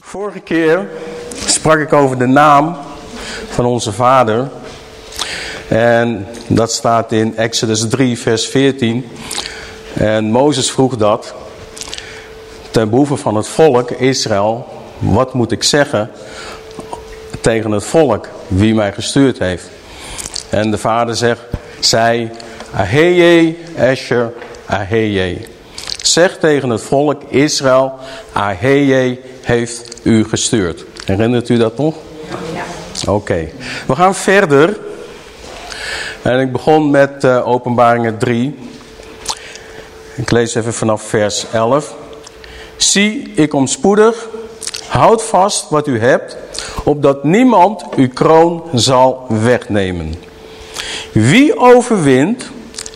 Vorige keer sprak ik over de naam van onze vader. En dat staat in Exodus 3, vers 14. En Mozes vroeg dat ten behoeve van het volk Israël. Wat moet ik zeggen tegen het volk wie mij gestuurd heeft? En de vader zegt, zei, Aheye, Esher, Aheye. Zeg tegen het volk Israël, Aheye heeft u gestuurd. Herinnert u dat nog? Ja. Oké. We gaan verder. En ik begon met uh, openbaringen 3. Ik lees even vanaf vers 11. Zie, ik kom spoedig. Houd vast wat u hebt, opdat niemand uw kroon zal wegnemen. Wie overwint,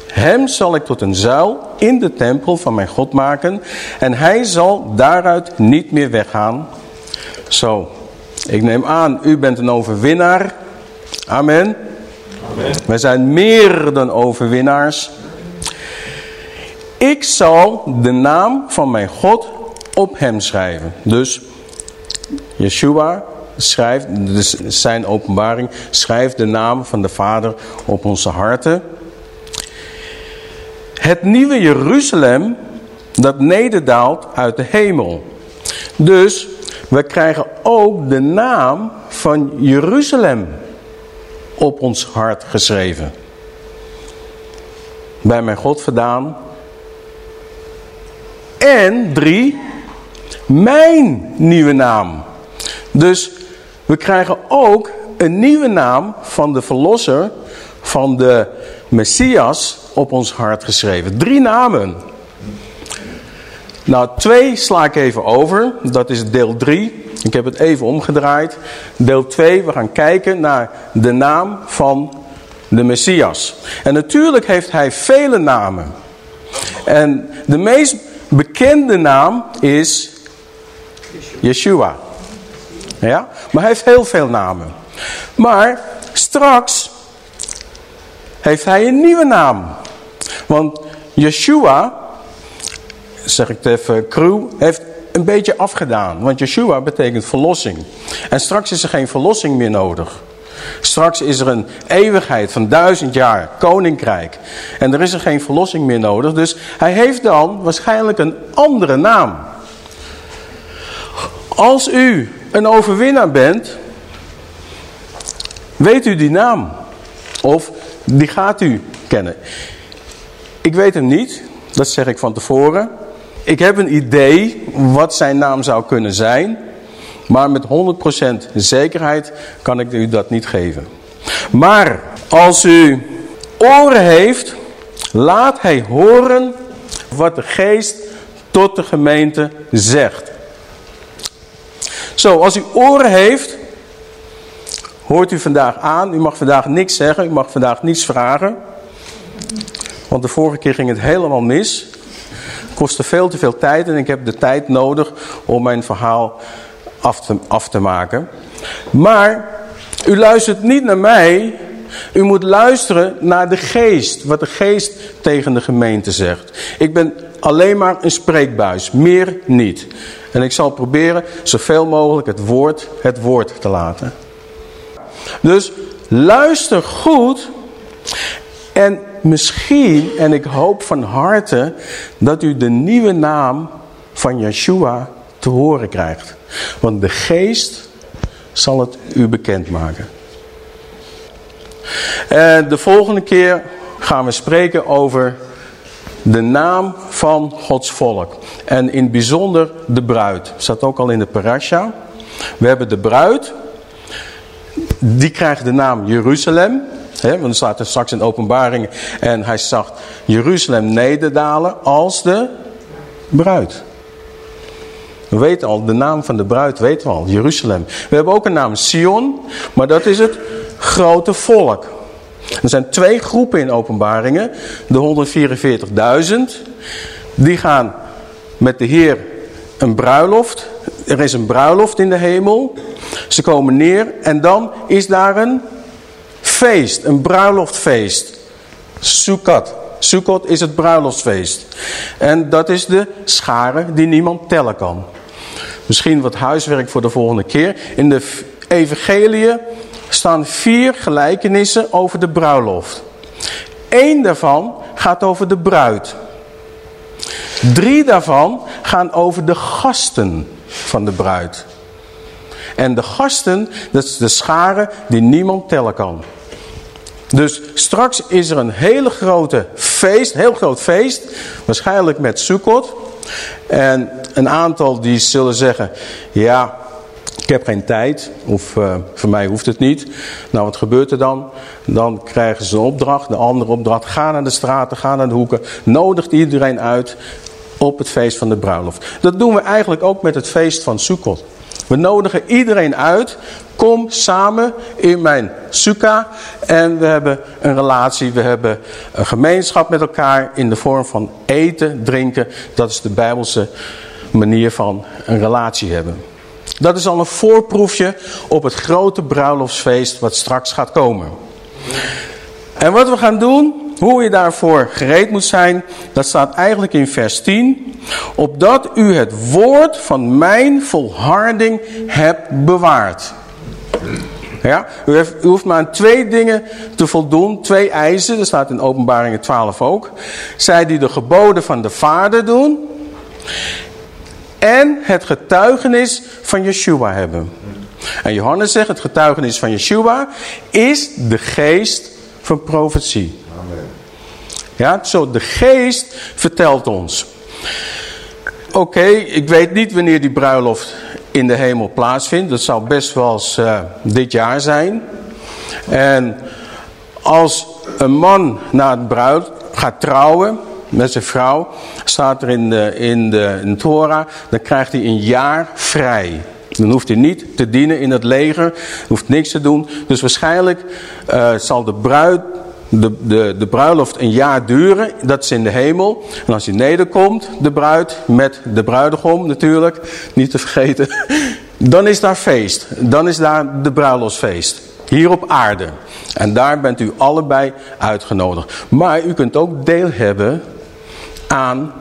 hem zal ik tot een zuil in de tempel van mijn God maken. En hij zal daaruit niet meer weggaan. Zo, ik neem aan, u bent een overwinnaar. Amen. Wij zijn meer dan overwinnaars. Ik zal de naam van mijn God op hem schrijven. Dus Yeshua schrijft, dus zijn openbaring, schrijft de naam van de Vader op onze harten. Het nieuwe Jeruzalem dat nederdaalt uit de hemel. Dus we krijgen ook de naam van Jeruzalem op ons hart geschreven. Bij mijn God vandaan. En drie, mijn nieuwe naam. Dus we krijgen ook een nieuwe naam van de verlosser, van de Messias op ons hart geschreven. Drie namen. Nou, twee sla ik even over. Dat is deel 3. Ik heb het even omgedraaid. Deel 2, we gaan kijken naar de naam van de Messias. En natuurlijk heeft hij vele namen. En de meest bekende naam is Yeshua. Ja? Maar hij heeft heel veel namen. Maar straks heeft hij een nieuwe naam. Want Yeshua, zeg ik het even crew, heeft een beetje afgedaan. Want Yeshua betekent verlossing. En straks is er geen verlossing meer nodig. Straks is er een eeuwigheid van duizend jaar, koninkrijk. En er is er geen verlossing meer nodig. Dus hij heeft dan waarschijnlijk een andere naam. Als u een overwinnaar bent, weet u die naam. Of die gaat u kennen. Ik weet hem niet, dat zeg ik van tevoren. Ik heb een idee wat zijn naam zou kunnen zijn. Maar met 100% zekerheid kan ik u dat niet geven. Maar als u oren heeft, laat hij horen wat de geest tot de gemeente zegt. Zo, als u oren heeft, hoort u vandaag aan. U mag vandaag niks zeggen, u mag vandaag niets vragen. Want de vorige keer ging het helemaal mis. Kostte veel te veel tijd en ik heb de tijd nodig om mijn verhaal af te, af te maken. Maar u luistert niet naar mij. U moet luisteren naar de geest. Wat de geest tegen de gemeente zegt. Ik ben alleen maar een spreekbuis. Meer niet. En ik zal proberen zoveel mogelijk het woord het woord te laten. Dus luister goed. En misschien, en ik hoop van harte, dat u de nieuwe naam van Yeshua te horen krijgt. Want de geest zal het u bekendmaken. En de volgende keer gaan we spreken over de naam van Gods volk. En in het bijzonder de bruid. Staat ook al in de parasha. We hebben de bruid. Die krijgt de naam Jeruzalem. He, want er staat er straks in openbaring. En hij zag Jeruzalem nederdalen als de bruid. We weten al, de naam van de bruid weten we al, Jeruzalem. We hebben ook een naam, Sion, maar dat is het grote volk. Er zijn twee groepen in openbaringen. De 144.000. Die gaan met de Heer een bruiloft. Er is een bruiloft in de hemel. Ze komen neer en dan is daar een feest. Een bruiloftfeest. Sukkot. Sukkot is het bruiloftsfeest. En dat is de schare die niemand tellen kan. Misschien wat huiswerk voor de volgende keer. In de evangelie staan vier gelijkenissen over de bruiloft. Eén daarvan gaat over de bruid. Drie daarvan gaan over de gasten van de bruid. En de gasten, dat is de schare die niemand tellen kan. Dus straks is er een hele grote feest, heel groot feest. Waarschijnlijk met Sukkot. En een aantal die zullen zeggen, ja, ik heb geen tijd. Of uh, voor mij hoeft het niet. Nou, wat gebeurt er dan? Dan krijgen ze een opdracht, de andere opdracht. Ga naar de straten, ga naar de hoeken. Nodigt iedereen uit op het feest van de bruiloft. Dat doen we eigenlijk ook met het feest van Sukkot. We nodigen iedereen uit. Kom samen in mijn sukkah. En we hebben een relatie. We hebben een gemeenschap met elkaar in de vorm van eten, drinken. Dat is de Bijbelse manier van een relatie hebben. Dat is al een voorproefje op het grote bruiloftsfeest wat straks gaat komen. En wat we gaan doen, hoe je daarvoor gereed moet zijn, dat staat eigenlijk in vers 10. Opdat u het woord van mijn volharding hebt bewaard. Ja, u, u hoeft maar aan twee dingen te voldoen, twee eisen, dat staat in openbaringen 12 ook. Zij die de geboden van de vader doen en het getuigenis van Yeshua hebben. En Johannes zegt, het getuigenis van Yeshua is de geest van profetie. Ja, zo de geest vertelt ons. Oké, ik weet niet wanneer die bruiloft in de hemel plaatsvindt. Dat zal best wel eens uh, dit jaar zijn. En als een man na het bruid gaat trouwen met zijn vrouw, staat er in de, in de, in Torah, dan krijgt hij een jaar vrij. Dan hoeft hij niet te dienen in het leger, hoeft niks te doen. Dus waarschijnlijk uh, zal de bruid de, de, de bruiloft een jaar duren. Dat is in de hemel. En als hij nederkomt, de bruid, met de bruidegom natuurlijk, niet te vergeten. Dan is daar feest. Dan is daar de bruiloftsfeest. Hier op aarde. En daar bent u allebei uitgenodigd. Maar u kunt ook deel hebben aan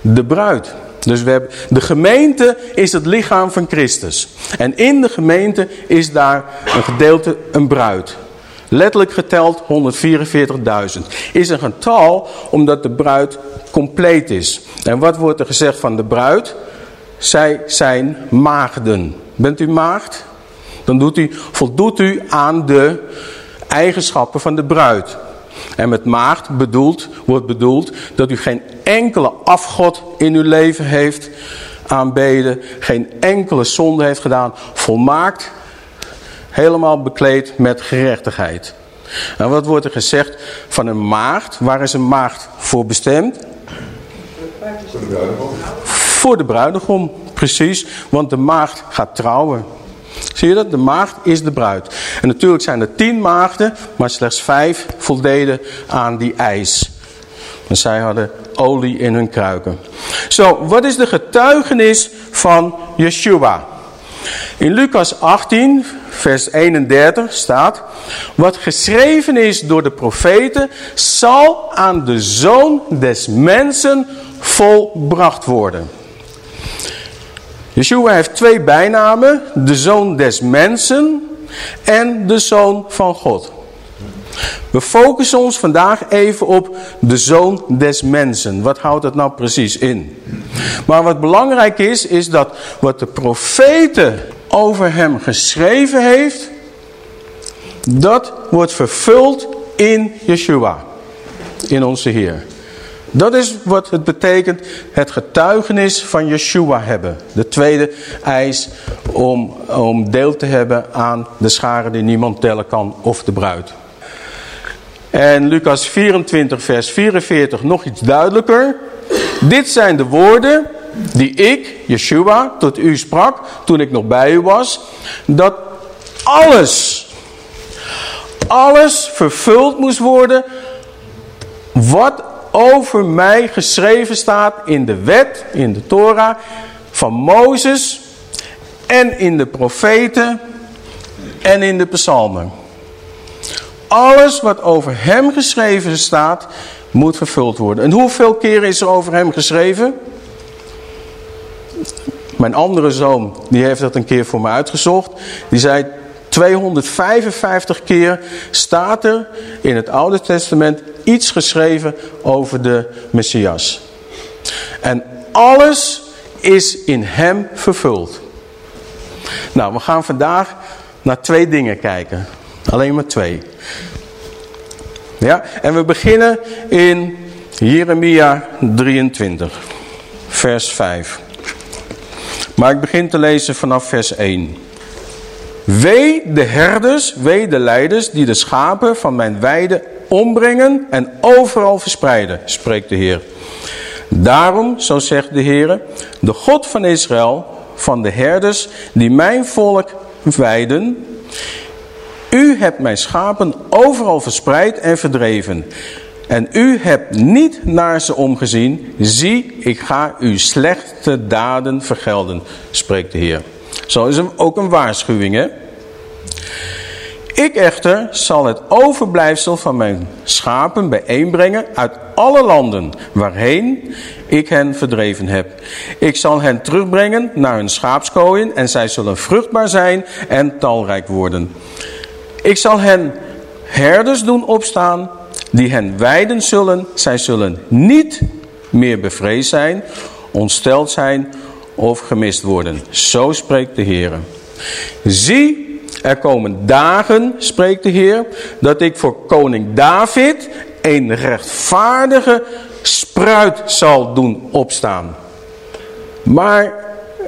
de bruid. Dus we hebben, de gemeente is het lichaam van Christus. En in de gemeente is daar een gedeelte, een bruid. Letterlijk geteld 144.000. Is een getal omdat de bruid compleet is. En wat wordt er gezegd van de bruid? Zij zijn maagden. Bent u maagd? Dan doet u, voldoet u aan de eigenschappen van de bruid. En met maagd bedoeld, wordt bedoeld dat u geen enkele afgod in uw leven heeft aanbeden. Geen enkele zonde heeft gedaan. Volmaakt Helemaal bekleed met gerechtigheid. En wat wordt er gezegd van een maagd? Waar is een maagd voor bestemd? Voor de bruidegom. Precies. Want de maagd gaat trouwen. Zie je dat? De maagd is de bruid. En natuurlijk zijn er tien maagden, maar slechts vijf voldeden aan die eis. En zij hadden olie in hun kruiken. Zo, wat is de getuigenis van Yeshua? In Lucas 18, vers 31 staat... Wat geschreven is door de profeten zal aan de zoon des mensen volbracht worden. Yeshua heeft twee bijnamen. De zoon des mensen en de zoon van God. We focussen ons vandaag even op de zoon des mensen. Wat houdt dat nou precies in? Maar wat belangrijk is, is dat wat de profeten over hem geschreven heeft, dat wordt vervuld in Yeshua, in onze Heer. Dat is wat het betekent, het getuigenis van Yeshua hebben. De tweede eis om, om deel te hebben aan de scharen die niemand tellen kan of de bruid. En Lucas 24 vers 44 nog iets duidelijker. Dit zijn de woorden die ik, Yeshua, tot u sprak toen ik nog bij u was. Dat alles, alles vervuld moest worden wat over mij geschreven staat in de wet, in de Torah van Mozes en in de profeten en in de psalmen. Alles wat over hem geschreven staat, moet vervuld worden. En hoeveel keren is er over hem geschreven? Mijn andere zoon, die heeft dat een keer voor me uitgezocht. Die zei, 255 keer staat er in het Oude Testament iets geschreven over de Messias. En alles is in hem vervuld. Nou, we gaan vandaag naar twee dingen kijken. Alleen maar twee. Ja, en we beginnen in Jeremia 23, vers 5. Maar ik begin te lezen vanaf vers 1. Wee de herders, wee de leiders die de schapen van mijn weide ombrengen en overal verspreiden, spreekt de Heer. Daarom, zo zegt de Heer, de God van Israël, van de herders die mijn volk weiden, u hebt mijn schapen overal verspreid en verdreven. En u hebt niet naar ze omgezien. Zie, ik ga uw slechte daden vergelden, spreekt de Heer. Zo is hem ook een waarschuwing, hè? Ik echter zal het overblijfsel van mijn schapen bijeenbrengen uit alle landen waarheen ik hen verdreven heb. Ik zal hen terugbrengen naar hun schaapskooien en zij zullen vruchtbaar zijn en talrijk worden. Ik zal hen herders doen opstaan die hen weiden zullen. Zij zullen niet meer bevreesd zijn, ontsteld zijn of gemist worden. Zo spreekt de Heer. Zie, er komen dagen, spreekt de Heer, dat ik voor koning David een rechtvaardige spruit zal doen opstaan. Maar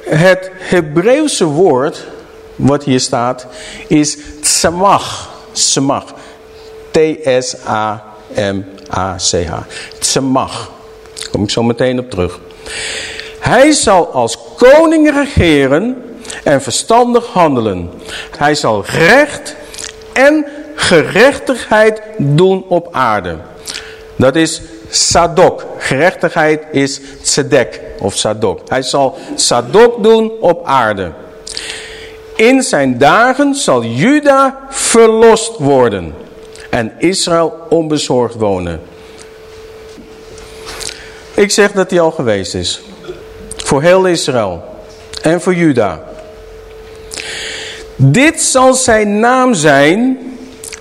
het Hebreeuwse woord wat hier staat is tsamach. Tsamach. T-S-A-M-A-C-H. Daar kom ik zo meteen op terug. Hij zal als koning regeren en verstandig handelen. Hij zal recht en gerechtigheid doen op aarde. Dat is Sadok. Gerechtigheid is Tzedek of Sadok. Hij zal Sadok doen op aarde. In zijn dagen zal Juda verlost worden en Israël onbezorgd wonen. Ik zeg dat hij al geweest is. Voor heel Israël en voor Juda. Dit zal zijn naam zijn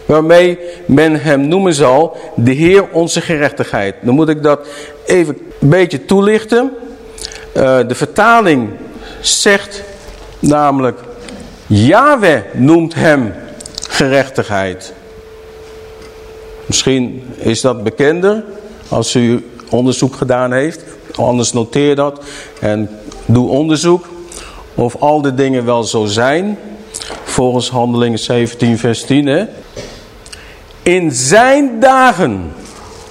waarmee men hem noemen zal, de Heer onze gerechtigheid. Dan moet ik dat even een beetje toelichten. Uh, de vertaling zegt namelijk, Yahweh noemt hem gerechtigheid. Misschien is dat bekender als u onderzoek gedaan heeft. Anders noteer dat en doe onderzoek of al die dingen wel zo zijn. Volgens handelingen 17 vers 10. Hè? In zijn dagen.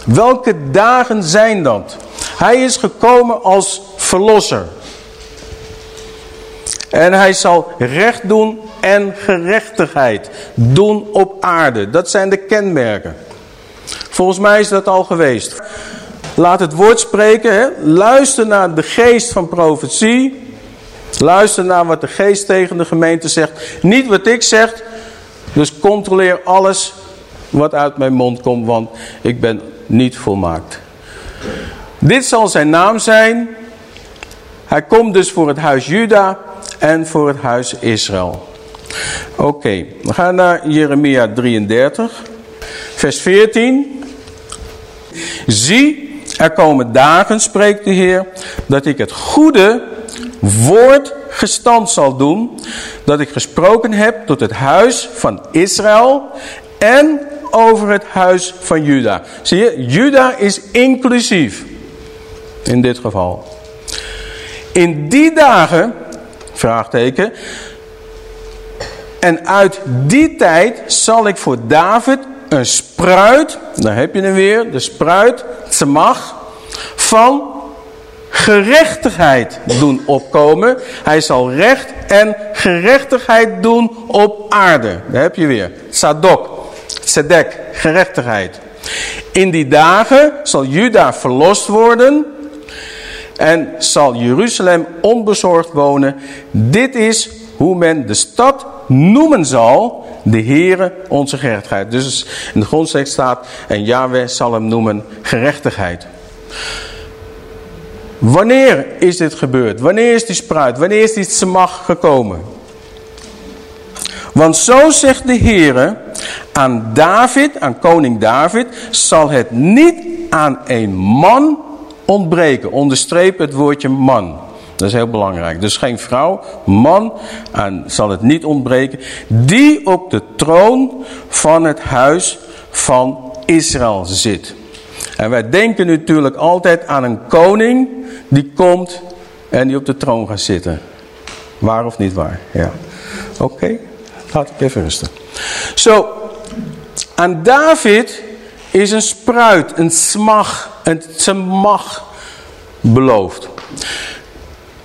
Welke dagen zijn dat? Hij is gekomen als verlosser. En hij zal recht doen en gerechtigheid doen op aarde. Dat zijn de kenmerken. Volgens mij is dat al geweest. Laat het woord spreken. Hè? Luister naar de geest van profetie. Luister naar wat de geest tegen de gemeente zegt. Niet wat ik zeg. Dus controleer alles wat uit mijn mond komt. Want ik ben niet volmaakt. Dit zal zijn naam zijn. Hij komt dus voor het huis Juda en voor het huis Israël. Oké, we gaan naar Jeremia 33, vers 14. Zie, er komen dagen, spreekt de Heer, dat ik het goede woord gestand zal doen, dat ik gesproken heb tot het huis van Israël en over het huis van Juda. Zie je, Juda is inclusief in dit geval. In die dagen, vraagteken, en uit die tijd zal ik voor David een spruit, daar heb je hem weer, de spruit, mag van gerechtigheid doen opkomen. Hij zal recht en gerechtigheid doen op aarde. Daar heb je weer. Sadok. tzedek, gerechtigheid. In die dagen zal Juda verlost worden en zal Jeruzalem onbezorgd wonen. Dit is hoe men de stad noemen zal, de Heere onze gerechtigheid. Dus in de grondtekst staat, en Yahweh zal hem noemen gerechtigheid. Wanneer is dit gebeurd? Wanneer is die spruit? Wanneer is die semach gekomen? Want zo zegt de Heere, aan David, aan koning David, zal het niet aan een man ontbreken. Onderstreep het woordje man. Dat is heel belangrijk. Dus geen vrouw, man, en zal het niet ontbreken. Die op de troon van het huis van Israël zit. En wij denken natuurlijk altijd aan een koning die komt en die op de troon gaat zitten. Waar of niet waar? Ja. Oké, laat ik even rusten. Zo, aan David is een spruit, een smag, een smag beloofd.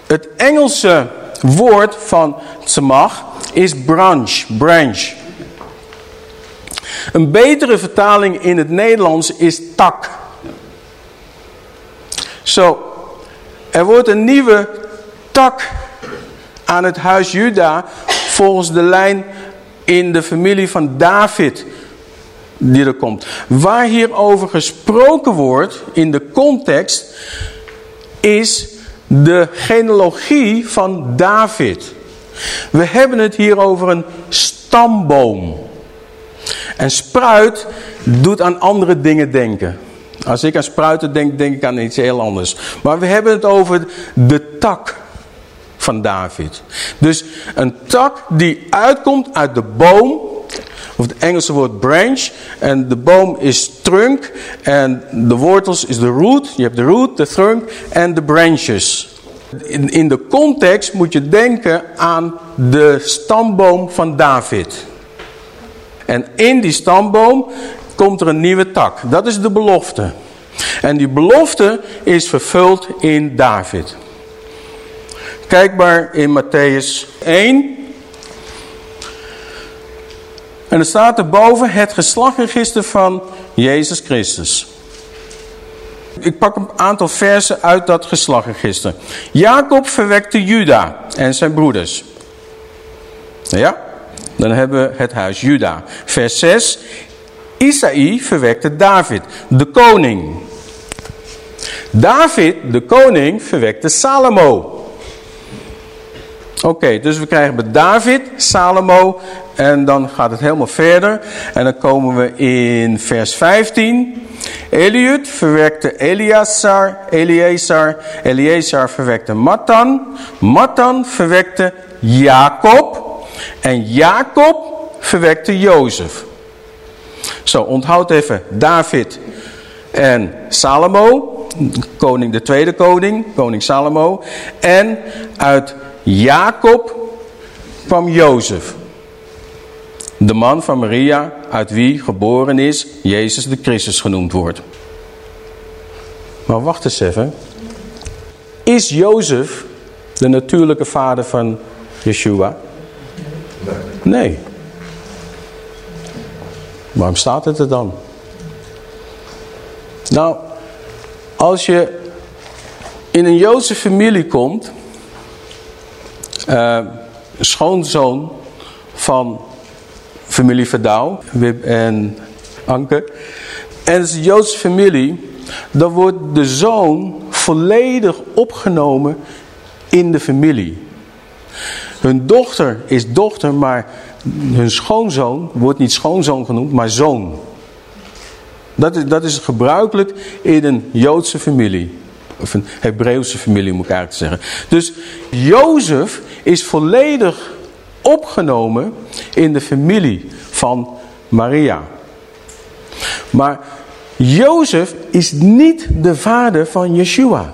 Het Engelse woord van smag is branch, branch. Een betere vertaling in het Nederlands is tak. Zo, er wordt een nieuwe tak aan het huis Juda volgens de lijn in de familie van David die er komt. Waar hierover gesproken wordt in de context is de genealogie van David. We hebben het hier over een stamboom. En spruit doet aan andere dingen denken. Als ik aan spruiten denk, denk ik aan iets heel anders. Maar we hebben het over de tak van David. Dus een tak die uitkomt uit de boom. Of het Engelse woord branch. En de boom is trunk. En de wortels is de root. Je hebt de root, de trunk en de branches. In, in de context moet je denken aan de stamboom van David. En in die stamboom komt er een nieuwe tak. Dat is de belofte. En die belofte is vervuld in David. Kijk maar in Matthäus 1. En er staat erboven het geslachtregister van Jezus Christus. Ik pak een aantal versen uit dat geslachtregister. Jacob verwekte Juda en zijn broeders. Ja, dan hebben we het huis Juda. Vers 6. Isaï verwekte David, de koning. David, de koning, verwekte Salomo. Oké, dus we krijgen bij David, Salomo en dan gaat het helemaal verder. En dan komen we in vers 15. Eliud verwekte Eliasar, Eleazar verwekte Matan. Matan verwekte Jacob. En Jacob verwekte Jozef. Zo, onthoud even David en Salomo. Koning, de tweede koning, koning Salomo. En uit Jacob kwam Jozef. De man van Maria, uit wie geboren is, Jezus de Christus genoemd wordt. Maar wacht eens even. Is Jozef de natuurlijke vader van Yeshua? Nee. Waarom staat het er dan? Nou, als je in een Joodse familie komt, uh, schoonzoon van familie Verdouw, Wip en Anke, en het is een Joodse familie, dan wordt de zoon volledig opgenomen in de familie. Hun dochter is dochter, maar hun schoonzoon wordt niet schoonzoon genoemd, maar zoon. Dat is, dat is gebruikelijk in een Joodse familie. Of een Hebreeuwse familie moet ik eigenlijk zeggen. Dus Jozef is volledig opgenomen in de familie van Maria. Maar Jozef is niet de vader van Yeshua.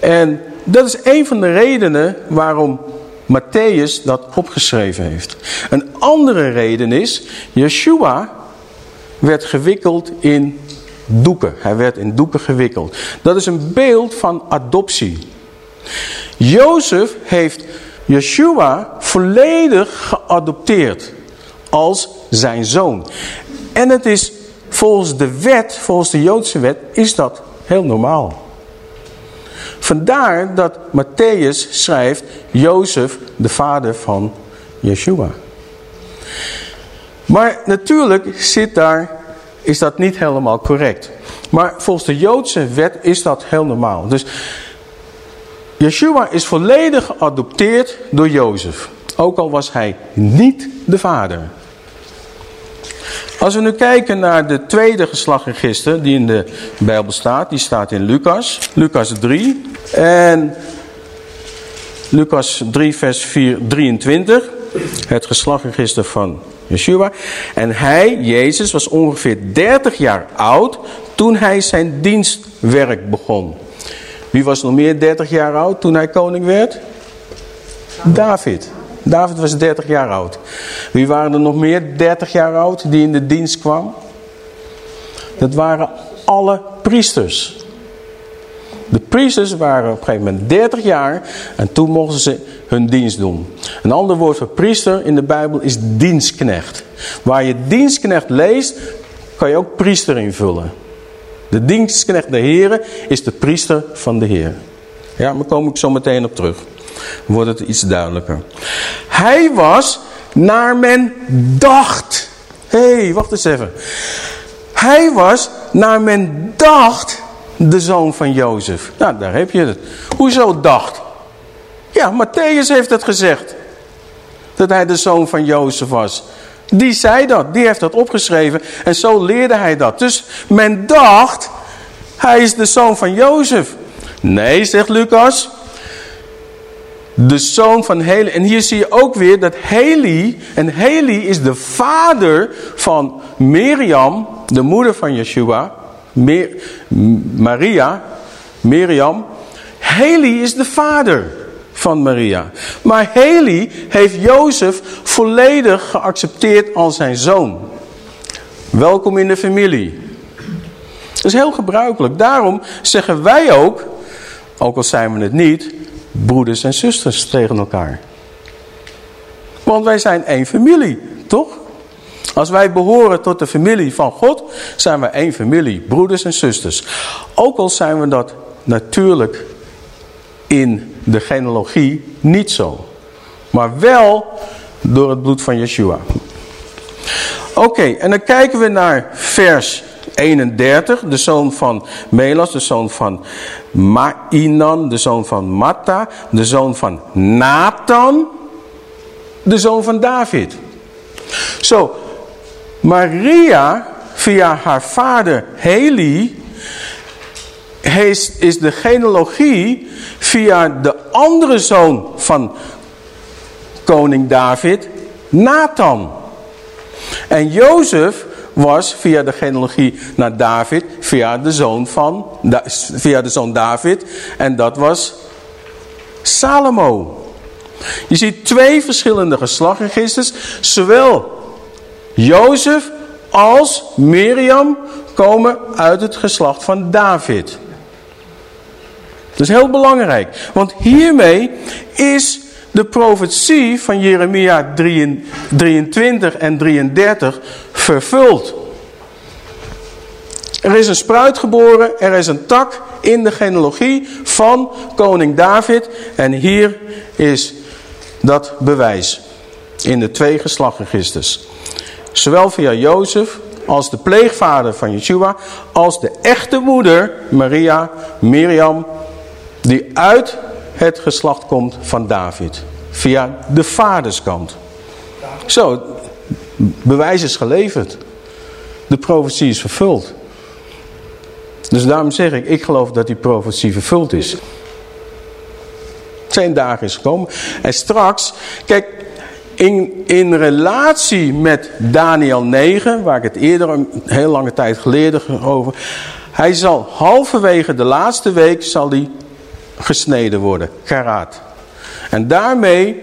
En dat is een van de redenen waarom Matthäus dat opgeschreven heeft. Een andere reden is, Yeshua werd gewikkeld in doeken. Hij werd in doeken gewikkeld. Dat is een beeld van adoptie. Jozef heeft Yeshua volledig geadopteerd. als zijn zoon. En het is volgens de wet, volgens de Joodse wet, is dat heel normaal. Vandaar dat Matthäus schrijft Jozef, de vader van Yeshua. Maar natuurlijk zit daar, is dat niet helemaal correct. Maar volgens de Joodse wet is dat heel normaal. Dus Yeshua is volledig geadopteerd door Jozef. Ook al was hij niet de vader. Als we nu kijken naar de tweede geslachtregister die in de Bijbel staat. Die staat in Lucas. Lucas 3. En Lucas 3 vers 4, 23. Het geslachtregister van Yeshua. En hij, Jezus, was ongeveer 30 jaar oud toen hij zijn dienstwerk begon. Wie was nog meer 30 jaar oud toen hij koning werd? David. David was 30 jaar oud. Wie waren er nog meer 30 jaar oud die in de dienst kwam? Dat waren alle priesters. De priesters waren op een gegeven moment 30 jaar en toen mochten ze hun dienst doen. Een ander woord voor priester in de Bijbel is dienstknecht. Waar je dienstknecht leest, kan je ook priester invullen. De dienstknecht de Heer is de priester van de Heer. Ja, daar kom ik zo meteen op terug. Dan wordt het iets duidelijker. Hij was naar men dacht. Hé, hey, wacht eens even. Hij was naar men dacht de zoon van Jozef. Nou, daar heb je het. Hoezo dacht? Ja, Matthäus heeft het gezegd. Dat hij de zoon van Jozef was. Die zei dat, die heeft dat opgeschreven. En zo leerde hij dat. Dus men dacht, hij is de zoon van Jozef. Nee, zegt Lucas. De zoon van Heli. En hier zie je ook weer dat Heli. En Heli is de vader van Miriam, de moeder van Yeshua. Maria, Miriam. Heli is de vader van Maria. Maar Heli heeft Jozef volledig geaccepteerd als zijn zoon. Welkom in de familie. Dat is heel gebruikelijk. Daarom zeggen wij ook, ook al zijn we het niet, broeders en zusters tegen elkaar. Want wij zijn één familie, toch? Als wij behoren tot de familie van God, zijn we één familie, broeders en zusters. Ook al zijn we dat natuurlijk in de genealogie niet zo. Maar wel door het bloed van Yeshua. Oké, en dan kijken we naar vers 31. De zoon van Melas, de zoon van Mainan, de zoon van Matta, de zoon van Nathan, de zoon van David. Zo, Maria via haar vader Heli is de genealogie via de andere zoon van koning David, Nathan. En Jozef was via de genealogie naar David, via de zoon van, via de zoon David. En dat was Salomo. Je ziet twee verschillende geslachtregisters. Zowel Jozef als Miriam komen uit het geslacht van David. Dat is heel belangrijk. Want hiermee is de profetie van Jeremia 23 en 33 vervuld. Er is een spruit geboren, er is een tak in de genealogie van koning David. En hier is dat bewijs in de twee geslachtregisters. Zowel via Jozef als de pleegvader van Yeshua, als de echte moeder Maria, Miriam, die uit het geslacht komt van David. Via de vaderskant. Zo, bewijs is geleverd. De profetie is vervuld. Dus daarom zeg ik, ik geloof dat die profetie vervuld is. Zijn dagen is gekomen. En straks, kijk, in, in relatie met Daniel 9, waar ik het eerder een heel lange tijd geleden over. Hij zal halverwege de laatste week zal hij gesneden worden, geraad. En daarmee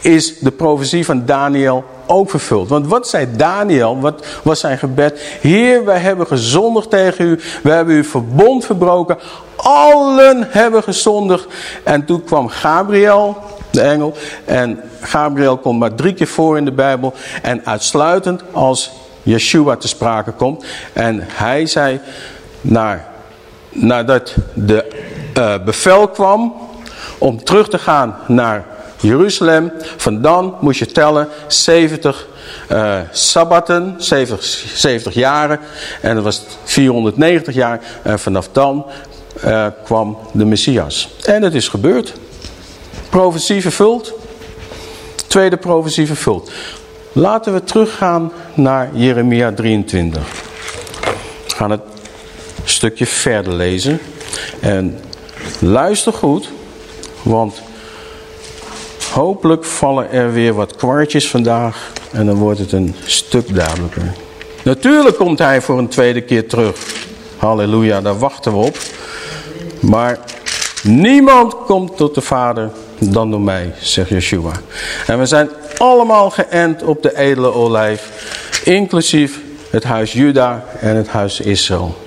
is de profetie van Daniel ook vervuld. Want wat zei Daniel, wat was zijn gebed? Heer, wij hebben gezondigd tegen u, we hebben uw verbond verbroken, allen hebben gezondigd. En toen kwam Gabriel de engel. En Gabriel komt maar drie keer voor in de Bijbel. En uitsluitend als Yeshua te sprake komt. En hij zei, naar, nadat de uh, bevel kwam om terug te gaan naar Jeruzalem. Van dan moest je tellen 70 uh, sabbaten, 70, 70 jaren. En dat was 490 jaar. En vanaf dan uh, kwam de Messias. En het is gebeurd. Profetie vervuld. Tweede profetie vervuld. Laten we teruggaan naar Jeremia 23. We gaan het stukje verder lezen. En luister goed, want hopelijk vallen er weer wat kwartjes vandaag en dan wordt het een stuk duidelijker. Natuurlijk komt hij voor een tweede keer terug. Halleluja, daar wachten we op. Maar niemand komt tot de Vader dan door mij, zegt Yeshua. En we zijn allemaal geënt op de edele olijf, inclusief het huis Juda en het huis Israël.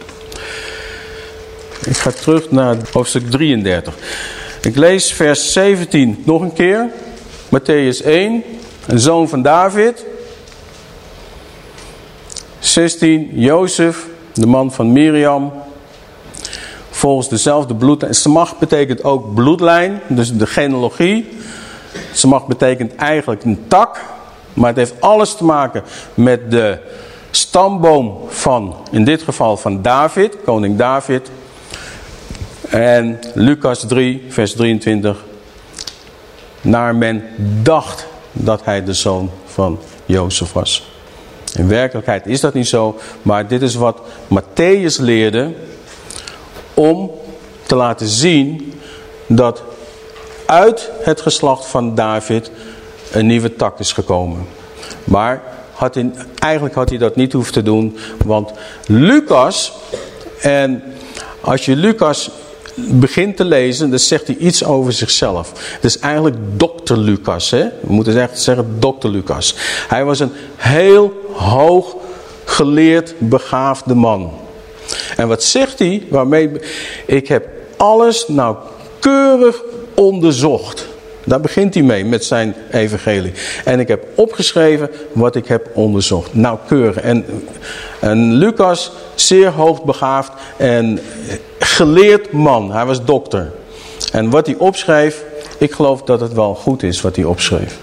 Ik ga terug naar hoofdstuk 33. Ik lees vers 17 nog een keer. Matthäus 1, een zoon van David. 16, Jozef, de man van Miriam. Volgens dezelfde bloedlijn. Smach betekent ook bloedlijn, dus de genealogie. Smach betekent eigenlijk een tak. Maar het heeft alles te maken met de stamboom van, in dit geval van David, koning David. En Lucas 3, vers 23. Naar men dacht dat hij de zoon van Jozef was. In werkelijkheid is dat niet zo, maar dit is wat Matthäus leerde om te laten zien dat uit het geslacht van David een nieuwe tak is gekomen. Maar had hij, eigenlijk had hij dat niet hoeven te doen, want Lucas, en als je Lucas begint te lezen, dan zegt hij iets over zichzelf. Het is eigenlijk dokter Lucas. Hè? We moeten echt zeggen dokter Lucas. Hij was een heel hoog geleerd, begaafde man. En wat zegt hij? Waarmee ik heb alles nauwkeurig onderzocht. Daar begint hij mee met zijn evangelie. En ik heb opgeschreven wat ik heb onderzocht. Nauwkeurig. En, en Lucas, zeer hoogbegaafd en geleerd man. Hij was dokter. En wat hij opschreef, ik geloof dat het wel goed is wat hij opschreef.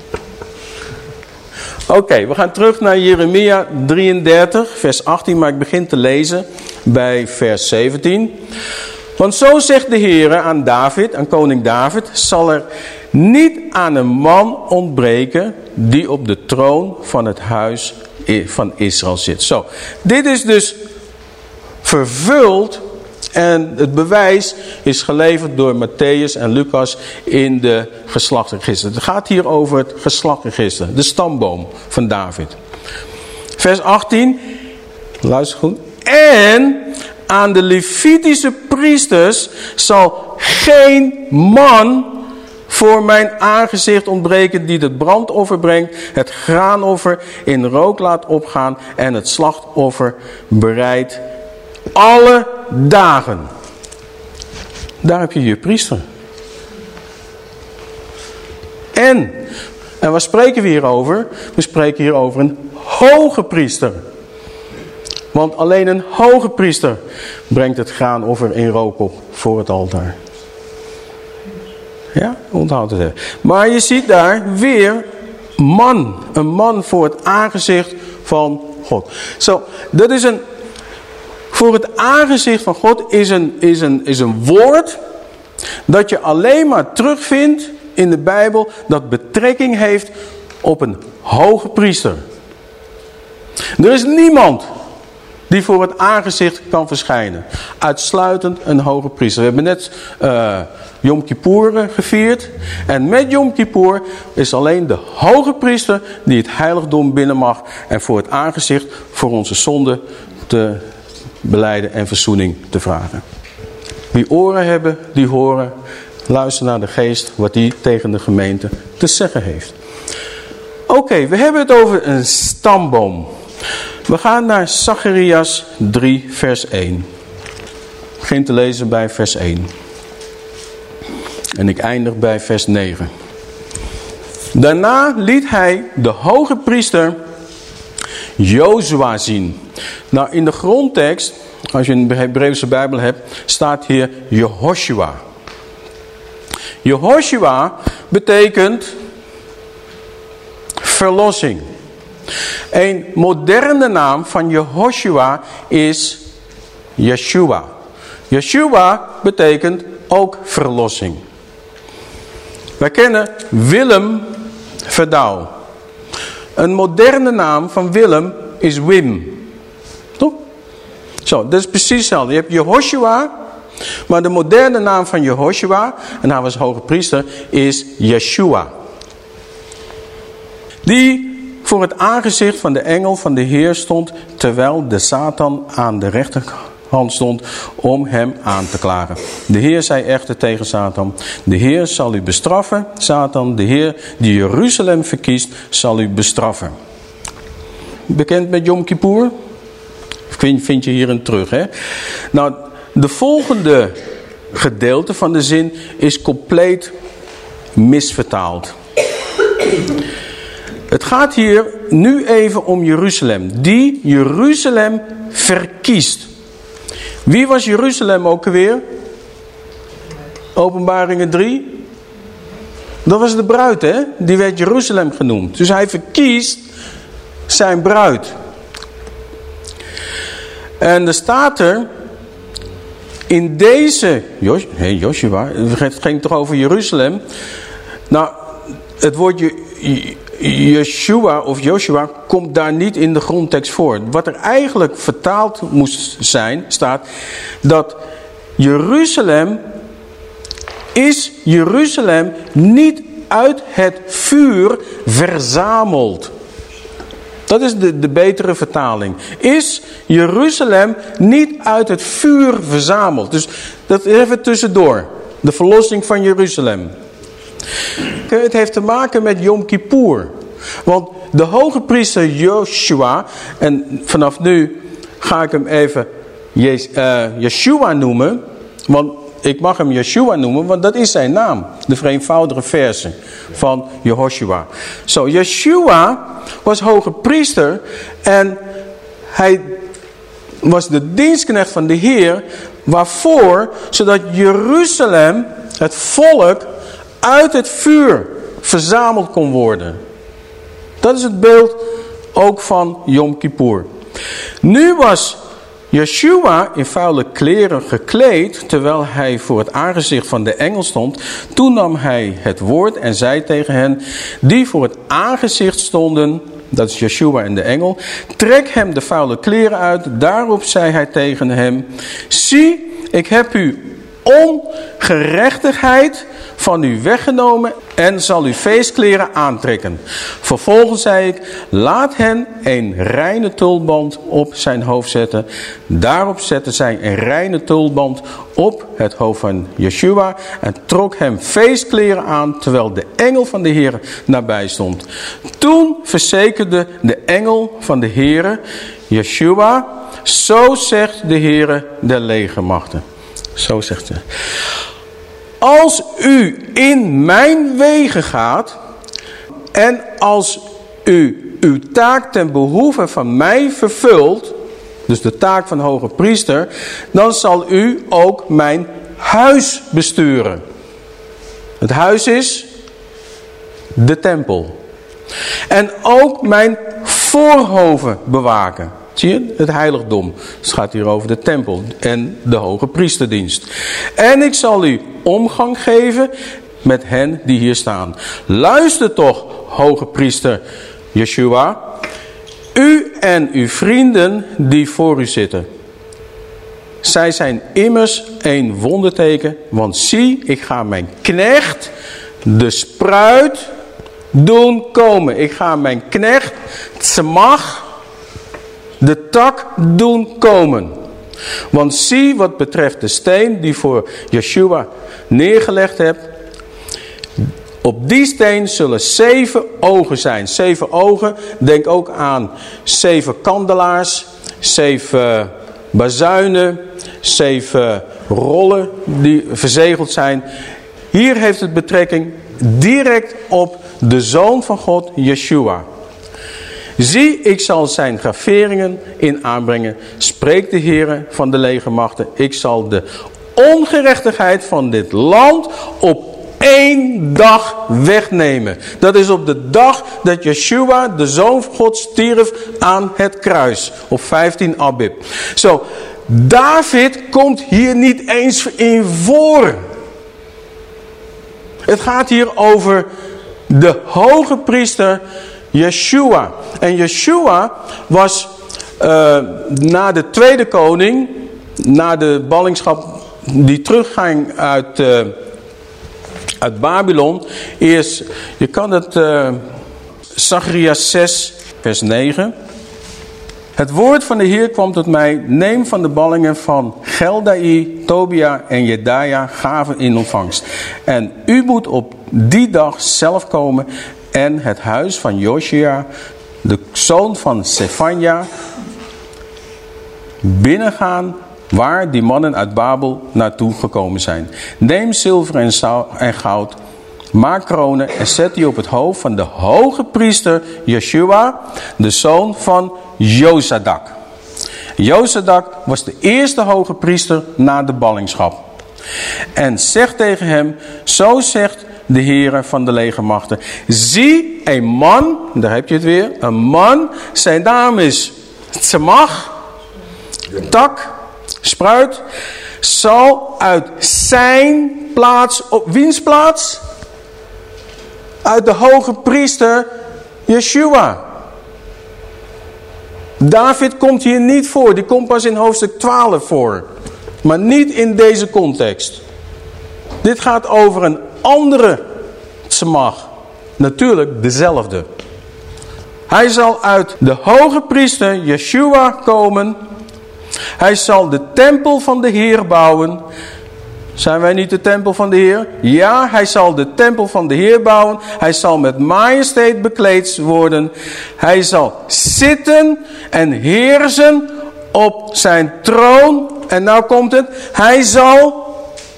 Oké, we gaan terug naar Jeremia 33, vers 18, maar ik begin te lezen bij vers 17. Want zo zegt de Heer aan David, aan koning David, zal er niet aan een man ontbreken die op de troon van het huis van Israël zit. Zo, dit is dus vervuld en het bewijs is geleverd door Matthäus en Lucas in de geslachtregister. Het gaat hier over het geslachtregister, de stamboom van David. Vers 18, luister goed. En aan de Levitische priesters zal geen man voor mijn aangezicht ontbreken die het brandoffer brengt, het graanoffer in rook laat opgaan en het slachtoffer bereidt alle dagen. Daar heb je je priester. En, en waar spreken we hier over? We spreken hier over een hoge priester. Want alleen een hoge priester brengt het graanoffer in rook op voor het altaar. Ja, onthoud het even. Maar je ziet daar weer man. Een man voor het aangezicht van God. Zo, dat is een... Voor het aangezicht van God is een, is, een, is een woord dat je alleen maar terugvindt in de Bijbel dat betrekking heeft op een hoge priester. Er is niemand die voor het aangezicht kan verschijnen. Uitsluitend een hoge priester. We hebben net uh, Yom Kippur gevierd. En met Yom Kippur is alleen de hoge priester die het heiligdom binnen mag. En voor het aangezicht voor onze zonde te beleiden en verzoening te vragen. Wie oren hebben, die horen. Luister naar de geest wat die tegen de gemeente te zeggen heeft. Oké, we hebben het over een stamboom. We gaan naar Zacharias 3 vers 1. Ik begin te lezen bij vers 1. En ik eindig bij vers 9. Daarna liet hij de hoge priester Jozua zien. Nou, in de grondtekst, als je een Hebreeuwse Bijbel hebt, staat hier Jehoshua. Jehoshua betekent verlossing. Een moderne naam van Jehoshua is Yeshua. Yeshua betekent ook verlossing. Wij kennen Willem Verdouw. Een moderne naam van Willem is Wim. Toch? Zo, dat is precies hetzelfde. Je hebt Jehoshua, maar de moderne naam van Jehoshua, en hij was hoge priester, is Yeshua. Die voor het aangezicht van de engel van de Heer stond, terwijl de Satan aan de rechterhand stond om hem aan te klagen. De Heer zei echter tegen Satan, de Heer zal u bestraffen, Satan, de Heer die Jeruzalem verkiest, zal u bestraffen. Bekend met Yom Kippur? Vind, je hierin terug, hè? Nou, de volgende gedeelte van de zin is compleet misvertaald. Het gaat hier nu even om Jeruzalem. Die Jeruzalem verkiest. Wie was Jeruzalem ook alweer? Openbaringen 3. Dat was de bruid, hè? Die werd Jeruzalem genoemd. Dus hij verkiest zijn bruid. En er staat er... In deze... Jos, hey Joshua, het ging toch over Jeruzalem? Nou, het woordje Yeshua of Joshua komt daar niet in de grondtekst voor. Wat er eigenlijk vertaald moest zijn, staat dat Jeruzalem is Jeruzalem niet uit het vuur verzameld. Dat is de, de betere vertaling. Is Jeruzalem niet uit het vuur verzameld. Dus dat even tussendoor. De verlossing van Jeruzalem. Het heeft te maken met Yom Kippur. Want de hoge priester Joshua, en vanaf nu ga ik hem even uh, Yeshua noemen. Want ik mag hem Yeshua noemen, want dat is zijn naam. De vereenvoudige versen van Jehoshua. Zo, Yeshua was hoge priester en hij was de dienstknecht van de Heer. Waarvoor? Zodat Jeruzalem, het volk, uit het vuur verzameld kon worden. Dat is het beeld ook van Yom Kippur. Nu was Yeshua in vuile kleren gekleed, terwijl hij voor het aangezicht van de engel stond. Toen nam hij het woord en zei tegen hen, die voor het aangezicht stonden, dat is Yeshua en de engel, trek hem de vuile kleren uit. Daarop zei hij tegen hem, zie, ik heb u ongerechtigheid van u weggenomen en zal u feestkleren aantrekken. Vervolgens zei ik, laat hen een reine tulband op zijn hoofd zetten. Daarop zette zij een reine tulband op het hoofd van Yeshua en trok hem feestkleren aan terwijl de engel van de Heer nabij stond. Toen verzekerde de engel van de Heer, Yeshua, zo zegt de Heer der legermachten. Zo zegt ze. Als u in mijn wegen gaat en als u uw taak ten behoeve van mij vervult, dus de taak van hoge priester, dan zal u ook mijn huis besturen. Het huis is de tempel. En ook mijn voorhoven bewaken. Zie je? Het heiligdom. Het gaat hier over de tempel en de hoge priesterdienst. En ik zal u omgang geven met hen die hier staan. Luister toch, hoge priester Yeshua. U en uw vrienden die voor u zitten. Zij zijn immers een wonderteken. Want zie, ik ga mijn knecht, de spruit, doen komen. Ik ga mijn knecht, Tzemach, de tak doen komen. Want zie wat betreft de steen die voor Yeshua neergelegd hebt. Op die steen zullen zeven ogen zijn. Zeven ogen, denk ook aan zeven kandelaars, zeven bazuinen, zeven rollen die verzegeld zijn. Hier heeft het betrekking direct op de Zoon van God, Yeshua. Zie, ik zal zijn graveringen in aanbrengen, spreekt de Heer van de legermachten. Ik zal de ongerechtigheid van dit land op één dag wegnemen. Dat is op de dag dat Yeshua, de Zoon van God, stierf aan het kruis. Op 15 Abib. Zo, David komt hier niet eens in voor. Het gaat hier over de hoge priester Yeshua. En Yeshua was uh, na de tweede koning, na de ballingschap die terugging uit, uh, uit Babylon. Eerst, je kan het, uh, Zacharias 6 vers 9. Het woord van de Heer kwam tot mij, neem van de ballingen van Geldai, Tobia en Jedaja gaven in ontvangst. En u moet op die dag zelf komen en het huis van Josia, de zoon van Sefania, binnengaan waar die mannen uit Babel naartoe gekomen zijn. Neem zilver en, en goud, maak kronen en zet die op het hoofd van de hoge priester Yeshua, de zoon van Jozadak. Jozadak was de eerste hoge priester na de ballingschap. En zegt tegen hem, zo zegt de heren van de legermachten. Zie, een man, daar heb je het weer, een man, zijn naam is Tzemach, tak, spruit, zal uit zijn plaats, op wiens plaats? Uit de hoge priester Yeshua. David komt hier niet voor, die komt pas in hoofdstuk 12 voor. Maar niet in deze context. Dit gaat over een andere tzemach. Natuurlijk dezelfde. Hij zal uit de hoge priester Yeshua komen. Hij zal de tempel van de Heer bouwen. Zijn wij niet de tempel van de Heer? Ja, hij zal de tempel van de Heer bouwen. Hij zal met majesteit bekleed worden. Hij zal zitten en heersen op zijn troon. En nou komt het. Hij zal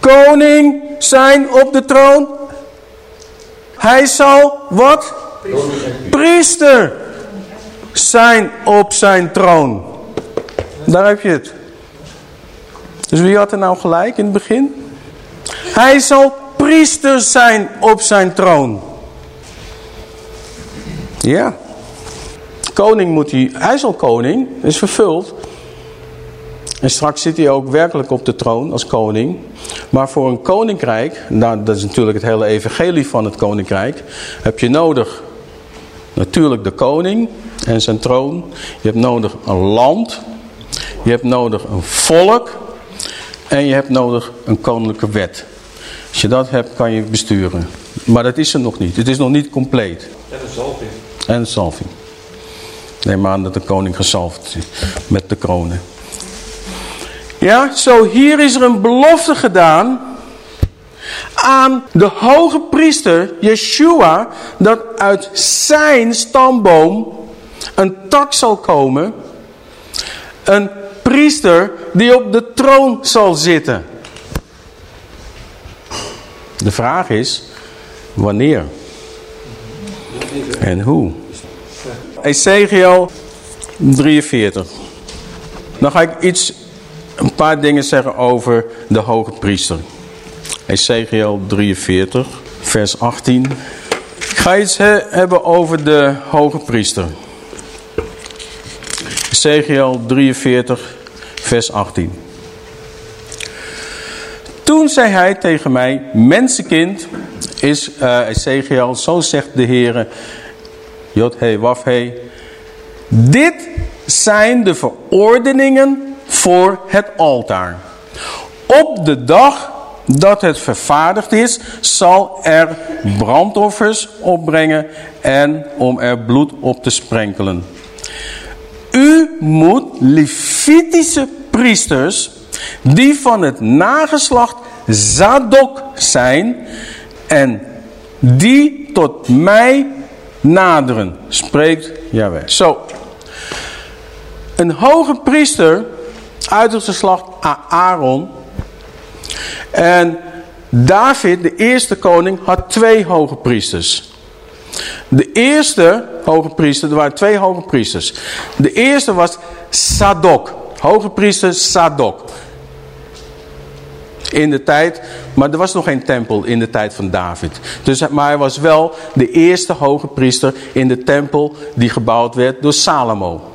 koning zijn op de troon. Hij zal wat? Priester zijn op zijn troon. Daar heb je het. Dus wie had er nou gelijk in het begin? Hij zal priester zijn op zijn troon. Ja. Koning moet hij, hij zal koning, is vervuld. En straks zit hij ook werkelijk op de troon als koning. Maar voor een koninkrijk, nou, dat is natuurlijk het hele evangelie van het koninkrijk, heb je nodig natuurlijk de koning en zijn troon. Je hebt nodig een land. Je hebt nodig een volk. En je hebt nodig een koninklijke wet. Als je dat hebt, kan je besturen. Maar dat is er nog niet. Het is nog niet compleet. En een zalving. En een zalving. Neem aan dat de koning gezalfd is met de kronen. Ja, zo hier is er een belofte gedaan aan de hoge priester Yeshua dat uit zijn stamboom een tak zal komen. Een priester die op de troon zal zitten. De vraag is, wanneer? En hoe? Ezekiel 43. Dan ga ik iets, een paar dingen zeggen over de hoge priester. Ezekiel 43, vers 18. Ik ga iets he hebben over de hoge priester. Ezekiel 43, vers 18. Toen zei hij tegen mij, mensenkind, is uh, Ezekiel, zo zegt de Heere, waf he. Dit zijn de verordeningen voor het altaar. Op de dag dat het vervaardigd is, zal er brandoffers opbrengen en om er bloed op te sprenkelen. U moet Levitische priesters die van het nageslacht Zadok zijn en die tot mij naderen, spreekt Jaweh. Zo, een hoge priester het geslacht Aaron en David, de eerste koning, had twee hoge priesters. De eerste hoge priester, er waren twee hoge priesters. De eerste was Sadok, hoge priester Sadok. In de tijd, maar er was nog geen tempel in de tijd van David. Dus, maar hij was wel de eerste hoge priester in de tempel die gebouwd werd door Salomo.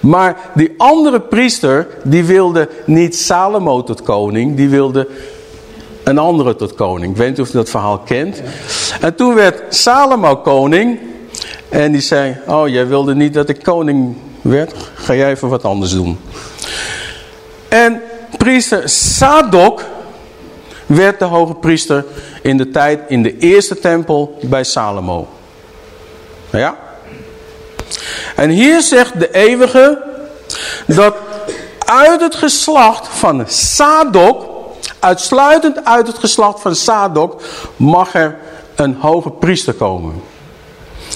Maar die andere priester, die wilde niet Salomo tot koning, die wilde een andere tot koning. Ik weet niet of je dat verhaal kent. En toen werd Salomo koning en die zei, oh jij wilde niet dat ik koning werd, ga jij even wat anders doen. En priester Sadok werd de hoge priester in de tijd in de eerste tempel bij Salomo. Ja? En hier zegt de eeuwige dat uit het geslacht van Sadok, uitsluitend uit het geslacht van Sadok, mag er een hoge priester komen.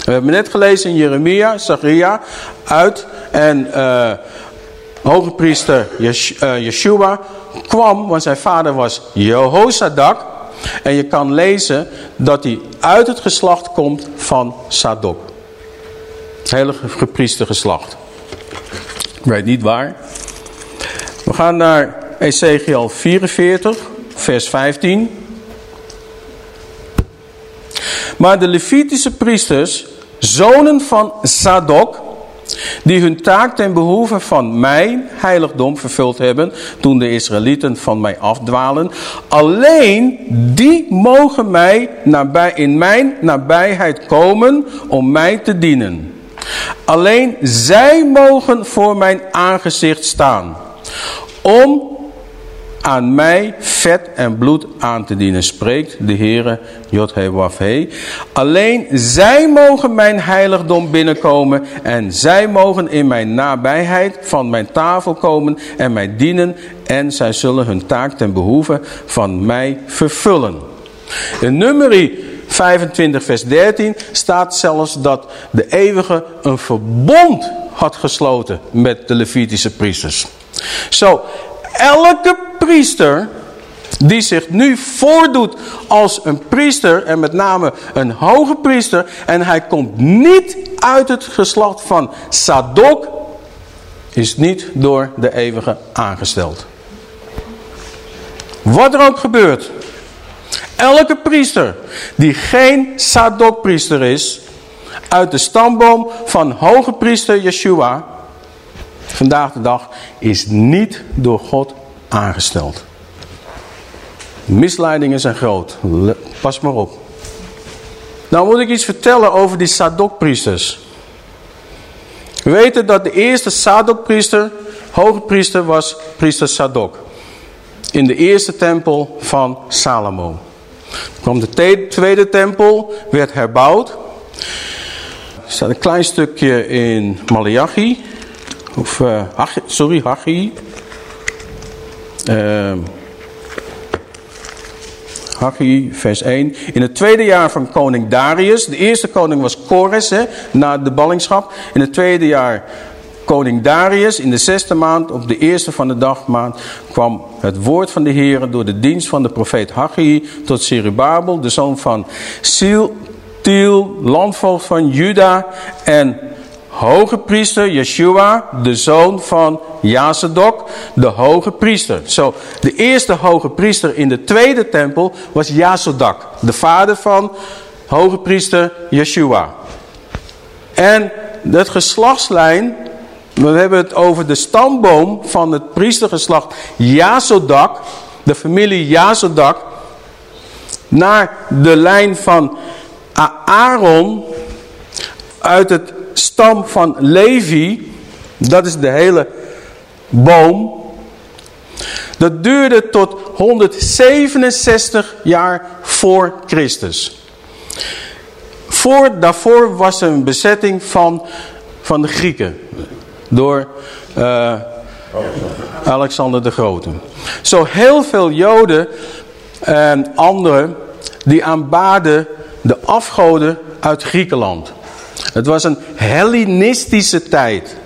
We hebben net gelezen in Jeremia, Zacharia, uit en uh, hoge priester eh, Yeshua kwam, want zijn vader was Jehozadak. En je kan lezen dat hij uit het geslacht komt van Sadok. Het hele gepriester geslacht. Ik weet niet waar. We gaan naar Ezekiel 44, vers 15. Maar de Levitische priesters, zonen van Zadok, die hun taak ten behoeve van mijn heiligdom vervuld hebben, toen de Israëlieten van mij afdwalen, alleen die mogen mij nabij, in mijn nabijheid komen om mij te dienen. Alleen zij mogen voor mijn aangezicht staan, om aan mij vet en bloed aan te dienen, spreekt de Heere Jodhewafhe. Alleen zij mogen mijn heiligdom binnenkomen en zij mogen in mijn nabijheid van mijn tafel komen en mij dienen en zij zullen hun taak ten behoeve van mij vervullen. In nummerie 25 vers 13 staat zelfs dat de eeuwige een verbond had gesloten met de Levitische priesters. Zo, elke priester die zich nu voordoet als een priester en met name een hoge priester en hij komt niet uit het geslacht van Sadok is niet door de eeuwige aangesteld. Wat er ook gebeurt. Elke priester die geen Sadok priester is uit de stamboom van hoge priester Yeshua vandaag de dag is niet door God aangesteld. Misleidingen zijn groot. Pas maar op. Nou moet ik iets vertellen over die Sadok-priesters. We weten dat de eerste Sadok-priester, hoge priester, was priester Sadok. In de eerste tempel van Salomo. kwam de tweede tempel, werd herbouwd. Er staat een klein stukje in Malachi. Of, uh, sorry, Haggai. Uh, Haggai, vers 1. In het tweede jaar van koning Darius. De eerste koning was Kores, hè, na de ballingschap. In het tweede jaar koning Darius. In de zesde maand, op de eerste van de dagmaand, kwam het woord van de Heer door de dienst van de profeet Haggai tot Zerubabel, de zoon van Siel, landvoogd van Juda en hoge priester Yeshua, de zoon van Jazedok, de hoge priester. Zo, de eerste hoge priester in de tweede tempel was Jazedok, de vader van hoge priester Yeshua. En het geslachtslijn, we hebben het over de stamboom van het priestergeslacht Jazedok, de familie Jazedok, naar de lijn van Aaron uit het stam van Levi, dat is de hele boom, dat duurde tot 167 jaar voor Christus. Voor, daarvoor was er een bezetting van, van de Grieken door uh, Alexander de Grote. Zo heel veel Joden en anderen die aanbaden de afgoden uit Griekenland. Het was een Hellenistische tijd.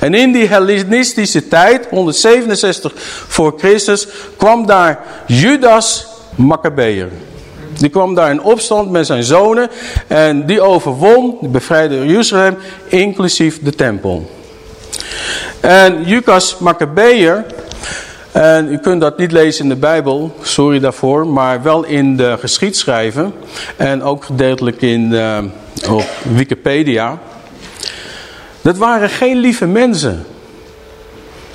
En in die Hellenistische tijd, 167 voor Christus, kwam daar Judas Maccabeer. Die kwam daar in opstand met zijn zonen en die overwon, die bevrijdde Jeruzalem, inclusief de tempel. En Jukas Maccabeer, en u kunt dat niet lezen in de Bijbel, sorry daarvoor, maar wel in de geschiedschrijven en ook gedeeltelijk in, uh, op Wikipedia. Dat waren geen lieve mensen.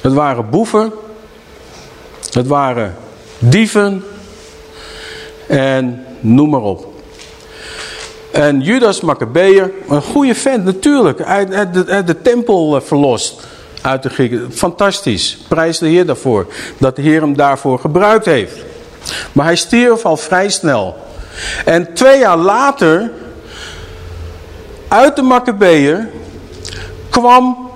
Het waren boeven, het waren dieven en noem maar op. En Judas Maccabeer, een goede vent natuurlijk, uit, uit, de, tempel eh, verlost uit de Grieken. Fantastisch, prijs de Heer daarvoor, dat de Heer hem daarvoor gebruikt heeft. Maar hij stierf al vrij snel. En twee jaar later, uit de Maccabeer, kwam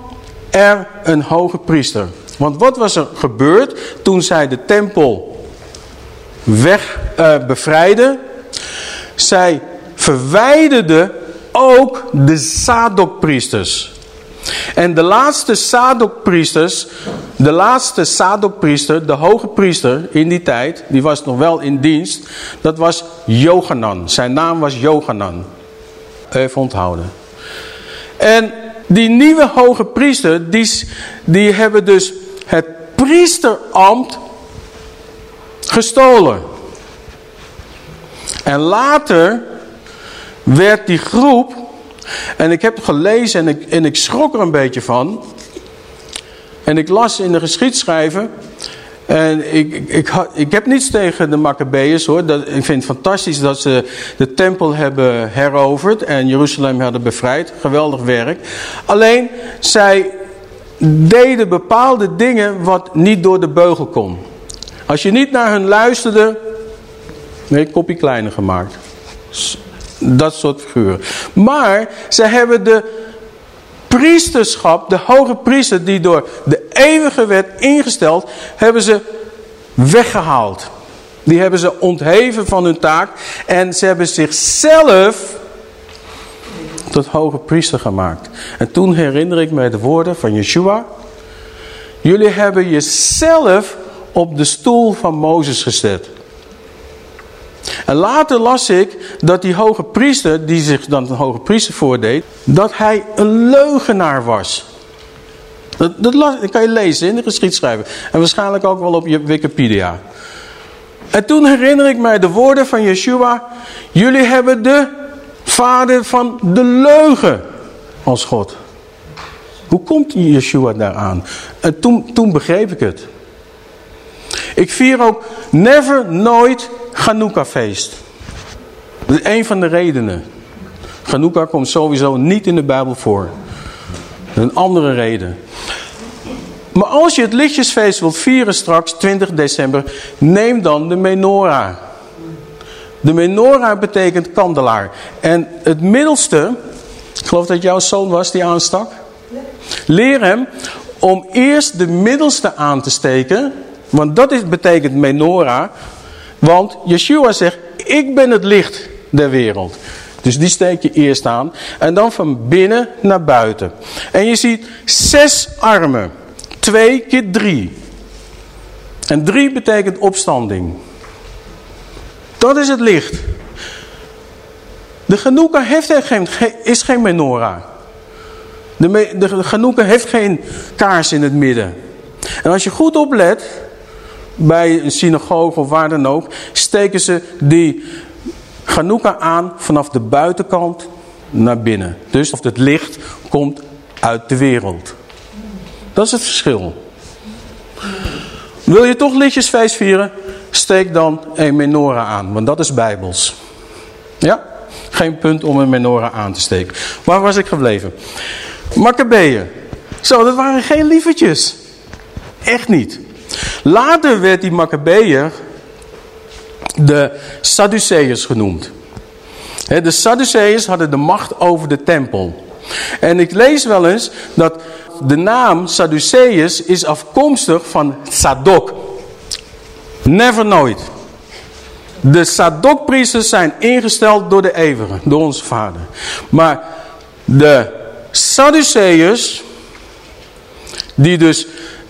er een hoge priester. Want wat was er gebeurd toen zij de tempel weg uh, bevrijden? Zij verwijderden ook de Sadokpriesters. En de laatste Sadokpriesters, de laatste Sadokpriester, de hoge priester in die tijd, die was nog wel in dienst, dat was Johanan. Zijn naam was Johanan. Even onthouden. En die nieuwe hoge priester, die, die hebben dus het priesterambt gestolen. En later werd die groep, en ik heb gelezen en ik, en ik schrok er een beetje van. En ik las in de geschiedschrijven, en ik, ik, ik, ik, heb niets tegen de Maccabeërs hoor. Dat, ik vind het fantastisch dat ze de tempel hebben heroverd en Jeruzalem hadden bevrijd. Geweldig werk. Alleen, zij deden bepaalde dingen wat niet door de beugel kon. Als je niet naar hun luisterde, nee, kopje kleiner gemaakt. Dat soort figuren. Maar ze hebben de priesterschap, de hoge priester die door de eeuwige wet ingesteld, hebben ze weggehaald. Die hebben ze ontheven van hun taak en ze hebben zichzelf tot hoge priester gemaakt. En toen herinner ik mij de woorden van Yeshua. Jullie hebben jezelf op de stoel van Mozes gezet. En later las ik dat die hoge priester, die zich dan een hoge priester voordeed, dat hij een leugenaar was. Dat, dat, kan je lezen in de geschiedschrijver. En waarschijnlijk ook wel op Wikipedia. En toen herinner ik mij de woorden van Yeshua. Jullie hebben de vader van de leugen als God. Hoe komt Yeshua daaraan? En toen, toen begreep ik het. Ik vier ook never, nooit Chanukah feest. Dat is een van de redenen. Chanukah komt sowieso niet in de Bijbel voor. Een andere reden. Maar als je het lichtjesfeest wilt vieren straks, 20 december, neem dan de menorah. De menorah betekent kandelaar. En het middelste, ik geloof dat jouw zoon was die aanstak. Leer hem om eerst de middelste aan te steken. Want dat is, betekent menorah. Want Yeshua zegt, ik ben het licht der wereld. Dus die steek je eerst aan. En dan van binnen naar buiten. En je ziet zes armen. Twee keer drie. En drie betekent opstanding. Dat is het licht. De Genoeka heeft geen, is geen menorah. De, de heeft geen kaars in het midden. En als je goed oplet, bij een synagoge of waar dan ook, steken ze die Genoeka aan vanaf de buitenkant naar binnen. Dus of het licht komt uit de wereld. Dat is het verschil. Wil je toch lichtjesfeest vieren? Steek dan een menorah aan, want dat is bijbels. Ja? Geen punt om een menorah aan te steken. Waar was ik gebleven? Maccabeeën. Zo, dat waren geen lievertjes. Echt niet. Later werd die Maccabeeën de Sadduceërs genoemd. De Sadduceërs hadden de macht over de tempel. En ik lees wel eens dat de naam Sadduceërs is afkomstig van Sadok. Never nooit. De Sadokpriesters zijn ingesteld door de eeuwige, door onze vader. Maar de Sadduceërs, die dus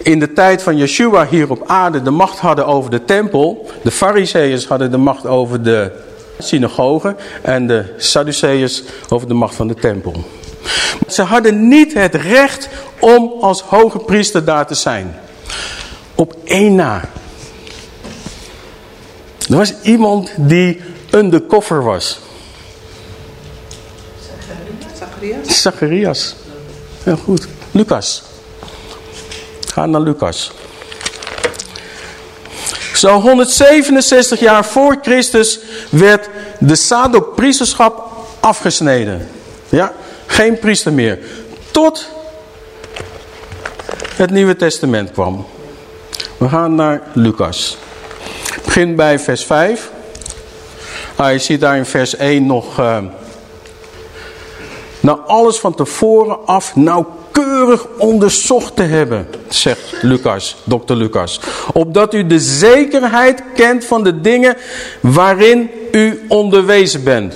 in de tijd van Yeshua hier op aarde de macht hadden over de tempel. De Fariseeërs hadden de macht over de synagogen en de Sadduceërs over de macht van de tempel. Ze hadden niet het recht om als hoge priester daar te zijn. Op één na. Er was iemand die undercover was. Zacharias? Zacharias. Heel goed. Lucas. Ga naar Lucas. Zo 167 jaar voor Christus werd de Sadok priesterschap afgesneden. Ja, geen priester meer. Tot het Nieuwe Testament kwam. We gaan naar Lucas. Begin bij vers 5. Ah, je ziet daar in vers 1 nog... Na alles van tevoren af nauwkeurig onderzocht te hebben, zegt Lucas, dokter Lucas. Opdat u de zekerheid kent van de dingen waarin u onderwezen bent.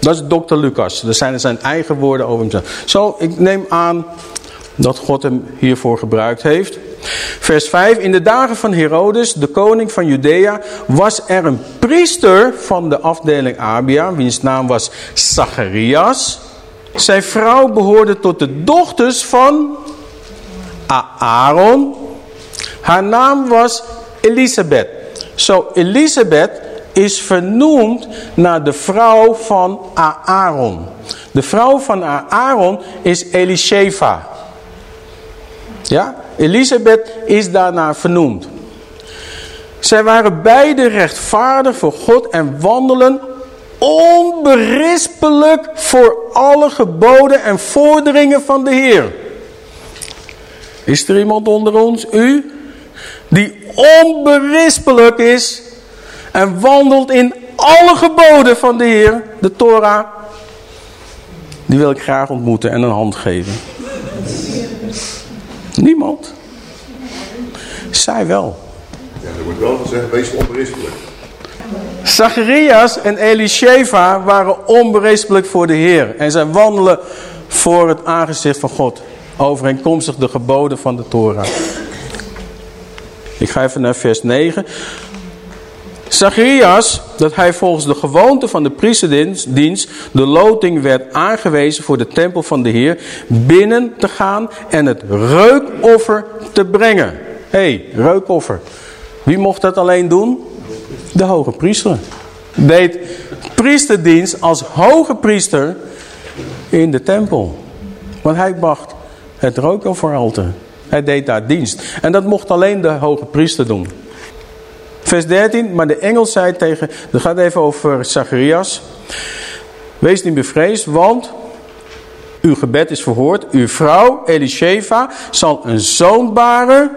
Dat is dokter Lucas. Dat zijn zijn eigen woorden over hemzelf. Zo, ik neem aan dat God hem hiervoor gebruikt heeft. Vers 5. In de dagen van Herodes, de koning van Judea, was er een priester van de afdeling Abia, wiens naam was Zacharias. Zijn vrouw behoorde tot de dochters van Aaron. Haar naam was Elisabeth. Zo, Elisabeth is vernoemd naar de vrouw van Aaron. De vrouw van Aaron is Elisheva. Ja, Elisabeth is daarna vernoemd. Zij waren beide rechtvaardig voor God en wandelen onberispelijk voor alle geboden en vorderingen van de Heer. Is er iemand onder ons, u, die onberispelijk is en wandelt in alle geboden van de Heer, de Torah? Die wil ik graag ontmoeten en een hand geven. Niemand. Zij wel. Ja, er wordt wel gezegd, wees onberispelijk. Zacharias en Elisheva waren onberispelijk voor de Heer. En zij wandelen voor het aangezicht van God. Overeenkomstig de geboden van de Torah. Ik ga even naar vers 9. Zacharias, dat hij volgens de gewoonte van de priesterdienst de loting werd aangewezen voor de tempel van de Heer, binnen te gaan en het reukoffer te brengen. Hé, hey, reukoffer. Wie mocht dat alleen doen? De hoge priester. Deed priesterdienst als hoge priester in de tempel. Want hij bracht het rookofferalter. Hij deed daar dienst. En dat mocht alleen de hoge priester doen. Vers 13, maar de engel zei tegen, dat gaat even over Zacharias. Wees niet bevreesd, want uw gebed is verhoord. Uw vrouw Elisheva zal een zoon baren.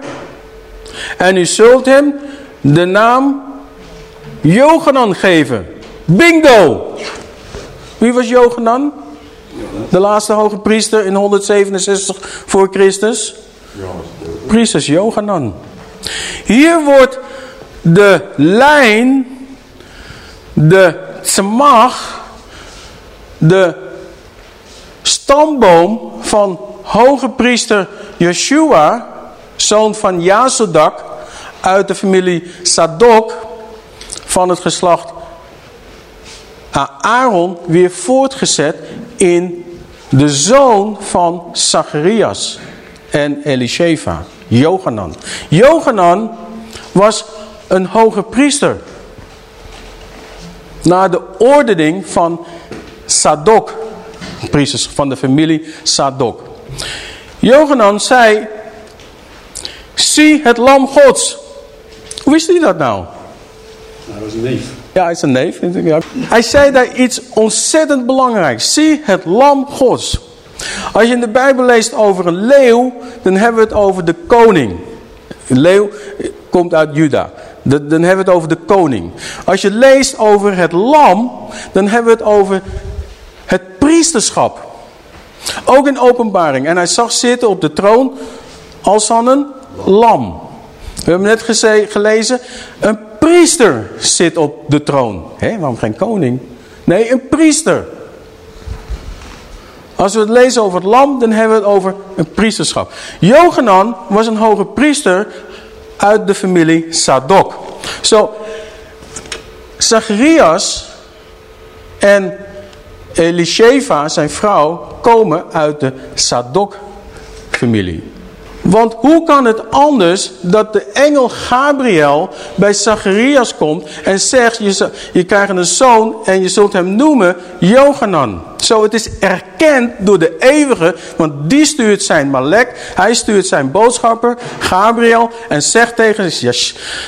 En u zult hem de naam Johanan geven. Bingo! Wie was Johanan? De laatste hoge priester in 167 voor Christus. Priesters Johanan. Hier wordt de lijn, de tzemach, de stamboom van hoge priester Yeshua, zoon van Jazodak, uit de familie Sadok, van het geslacht Aaron, weer voortgezet in de zoon van Zacharias en Elisheva, Johanan. Johanan was een hoge priester. Naar de ordening van Sadok. Priesters van de familie Sadok. Johanan zei. Zie het lam gods. Hoe wist hij dat nou? Dat is een neef. Ja, hij is een neef. Hij zei daar iets ontzettend belangrijks. Zie het lam gods. Als je in de Bijbel leest over een leeuw, dan hebben we het over de koning. Een leeuw komt uit Juda. Dan hebben we het over de koning. Als je leest over het lam, dan hebben we het over het priesterschap. Ook in openbaring. En hij zag zitten op de troon als aan een lam. We hebben net gelezen, een priester zit op de troon. Hé, waarom geen koning? Nee, een priester. Als we het lezen over het lam, dan hebben we het over een priesterschap. Johanan was een hoge priester uit de familie Sadok. Zo, Zacharias en Elisheva, zijn vrouw, komen uit de Sadok-familie. Want hoe kan het anders dat de engel Gabriel bij Zacharias komt en zegt, je, je krijgt een zoon en je zult hem noemen Johanan. Zo, het is erkend door de eeuwige, want die stuurt zijn malek, hij stuurt zijn boodschapper, Gabriel, en zegt tegen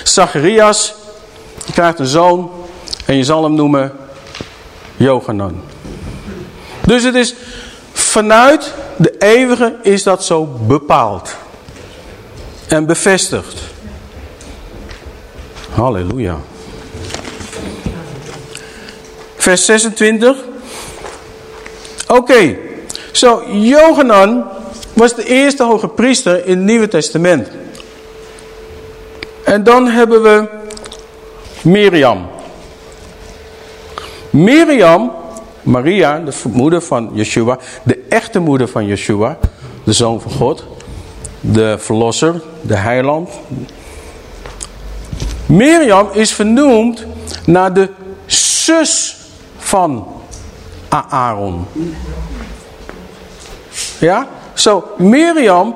Zacharias, je krijgt een zoon en je zal hem noemen Johanan. Dus het is vanuit de eeuwige is dat zo bepaald en bevestigd. Halleluja. Vers 26. Oké, zo Johanan was de eerste hoge priester in het Nieuwe Testament. En dan hebben we Miriam. Miriam, Maria, de moeder van Yeshua, de echte moeder van Yeshua, de zoon van God de verlosser, de heiland. Mirjam is vernoemd naar de zus van Aaron. Ja, zo Mirjam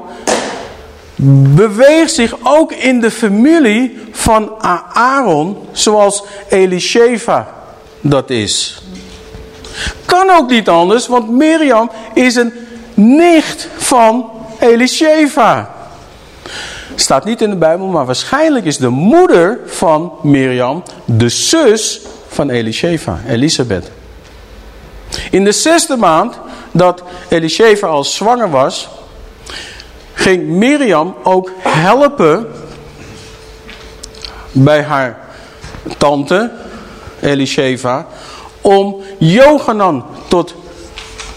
beweegt zich ook in de familie van Aaron, zoals Elisheva dat is. Kan ook niet anders, want Mirjam is een nicht van Elisheva. Staat niet in de Bijbel, maar waarschijnlijk is de moeder van Mirjam de zus van Elisheva, Elisabeth. In de zesde maand dat Elisheva al zwanger was, ging Mirjam ook helpen bij haar tante Elisheva om Johanan tot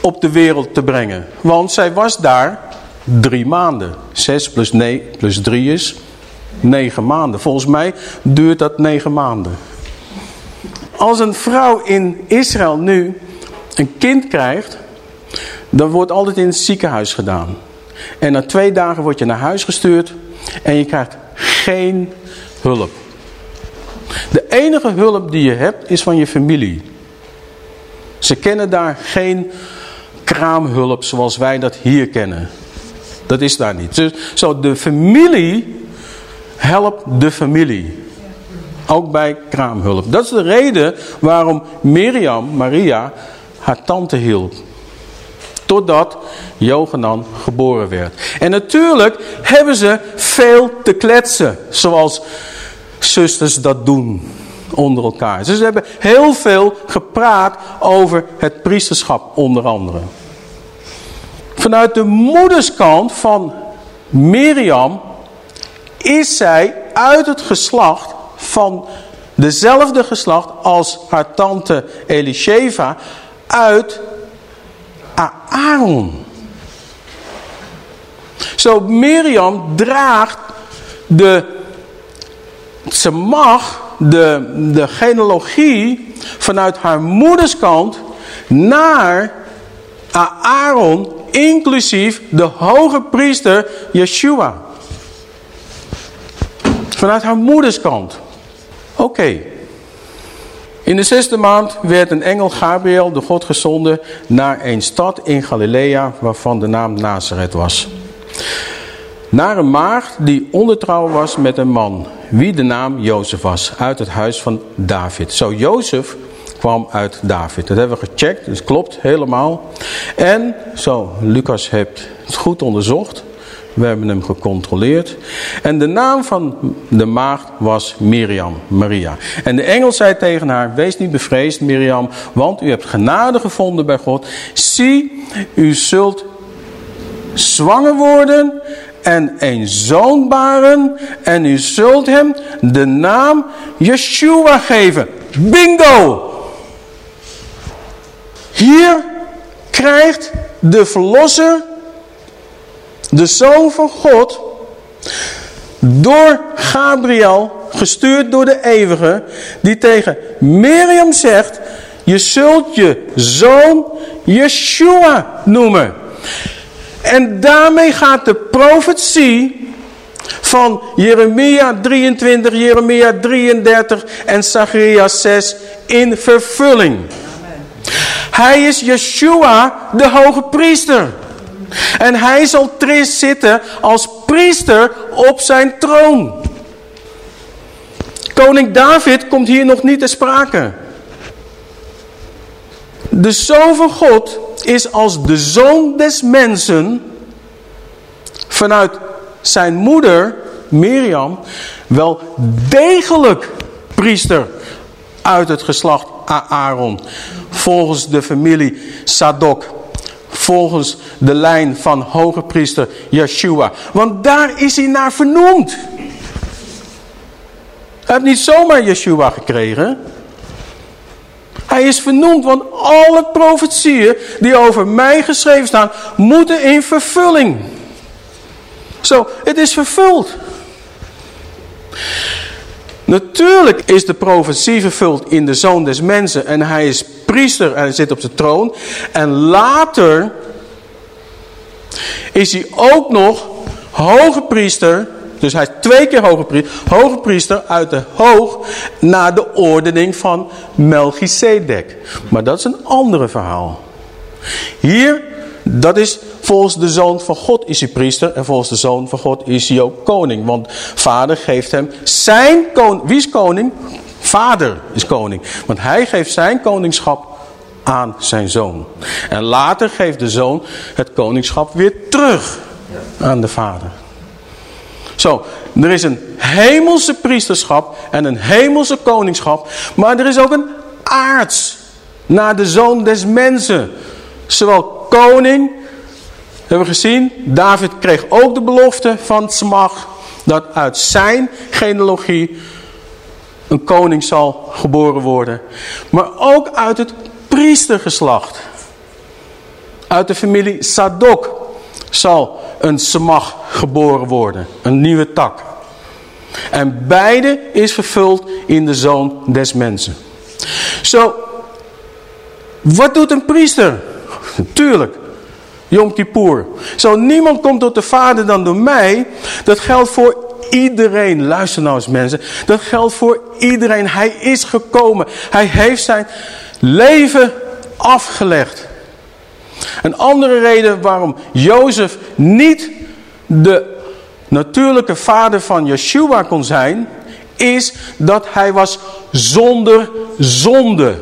op de wereld te brengen. Want zij was daar drie maanden. Zes plus, nee, plus drie is negen maanden. Volgens mij duurt dat negen maanden. Als een vrouw in Israël nu een kind krijgt, dan wordt altijd in het ziekenhuis gedaan. En na twee dagen word je naar huis gestuurd en je krijgt geen hulp. De enige hulp die je hebt is van je familie. Ze kennen daar geen kraamhulp zoals wij dat hier kennen. Dat is daar niet. Dus, zo de familie helpt de familie. Ook bij kraamhulp. Dat is de reden waarom Miriam, Maria, haar tante hielp. Totdat Johanan geboren werd. En natuurlijk hebben ze veel te kletsen. Zoals zusters dat doen onder elkaar. Dus ze hebben heel veel gepraat over het priesterschap onder andere. Vanuit de moederskant van Miriam is zij uit het geslacht van dezelfde geslacht als haar tante Elisheva uit Aaron. Zo Miriam draagt de, ze mag de, de genealogie vanuit haar moederskant naar Aaron inclusief de hoge priester Yeshua. Vanuit haar moederskant. Oké. In de zesde maand werd een engel Gabriel, de God gezonden, naar een stad in Galilea waarvan de naam Nazareth was. Naar een maagd die ondertrouw was met een man, wie de naam Jozef was, uit het huis van David. Zo Jozef kwam uit David. Dat hebben we gecheckt, dus klopt helemaal. En, zo, Lucas heeft het goed onderzocht. We hebben hem gecontroleerd. En de naam van de maagd was Miriam, Maria. En de engel zei tegen haar, wees niet bevreesd Miriam, want u hebt genade gevonden bij God. Zie, u zult zwanger worden en een zoon baren en u zult hem de naam Yeshua geven. Bingo! Hier krijgt de verlosser, de zoon van God, door Gabriel, gestuurd door de eeuwige, die tegen Miriam zegt, je zult je zoon Yeshua noemen. En daarmee gaat de profetie van Jeremia 23, Jeremia 33 en Zacharias 6 in vervulling. Hij is Yeshua, de hoge priester. En hij zal zitten als priester op zijn troon. Koning David komt hier nog niet te sprake. De Zoon van God is als de Zoon des mensen vanuit zijn moeder Miriam wel degelijk priester uit het geslacht Aaron. Volgens de familie Sadok. Volgens de lijn van hoge priester Yeshua. Want daar is hij naar vernoemd. Hij heeft niet zomaar Yeshua gekregen. Hij is vernoemd, want alle profetieën die over mij geschreven staan, moeten in vervulling. Zo, het is vervuld. Natuurlijk is de profetie vervuld in de Zoon des Mensen en hij is priester en hij zit op de troon. En later is hij ook nog hoge priester, dus hij is twee keer hoge priester, hoge priester uit de hoog naar de ordening van Melchizedek. Maar dat is een andere verhaal. Hier, dat is volgens de Zoon van God is hij priester en volgens de Zoon van God is hij ook koning. Want vader geeft hem zijn koning. Wie is koning? Vader is koning. Want hij geeft zijn koningschap aan zijn zoon. En later geeft de zoon het koningschap weer terug aan de vader. Zo, er is een hemelse priesterschap en een hemelse koningschap. Maar er is ook een aards naar de zoon des mensen. Zowel koning, hebben we gezien, David kreeg ook de belofte van Smach. Dat uit zijn genealogie een koning zal geboren worden. Maar ook uit het priestergeslacht. Uit de familie Sadok zal een Semach geboren worden. Een nieuwe tak. En beide is vervuld in de zoon des mensen. Zo, wat doet een priester? Tuurlijk, Yom Kippur. Zo, niemand komt tot de Vader dan door mij. Dat geldt voor iedereen. Luister nou eens mensen. Dat geldt voor iedereen. Hij is gekomen. Hij heeft zijn leven afgelegd. Een andere reden waarom Jozef niet de natuurlijke vader van Yeshua kon zijn, is dat hij was zonder zonde.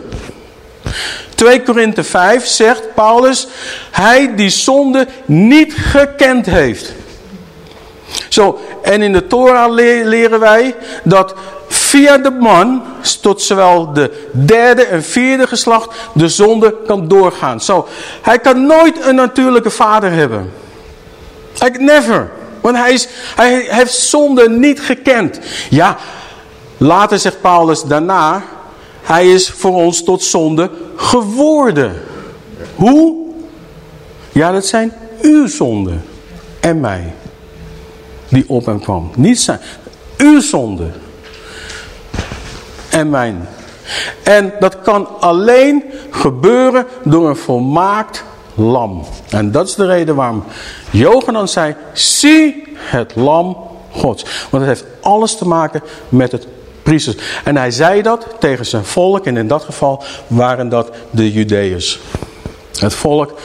2 Korinthe 5 zegt Paulus, hij die zonde niet gekend heeft. Zo, en in de Torah leren wij dat via de man tot zowel de derde en vierde geslacht de zonde kan doorgaan. Zo, hij kan nooit een natuurlijke vader hebben. Like never. Want hij, is, hij heeft zonde niet gekend. Ja, later zegt Paulus daarna, hij is voor ons tot zonde geworden. Hoe? Ja, dat zijn uw zonden en mij. Die op hem kwam. Niet zijn. Uw zonde en mijn. En dat kan alleen gebeuren door een volmaakt lam. En dat is de reden waarom Johanan zei, zie het lam gods. Want het heeft alles te maken met het priesters. En hij zei dat tegen zijn volk en in dat geval waren dat de Judeërs. Het volk,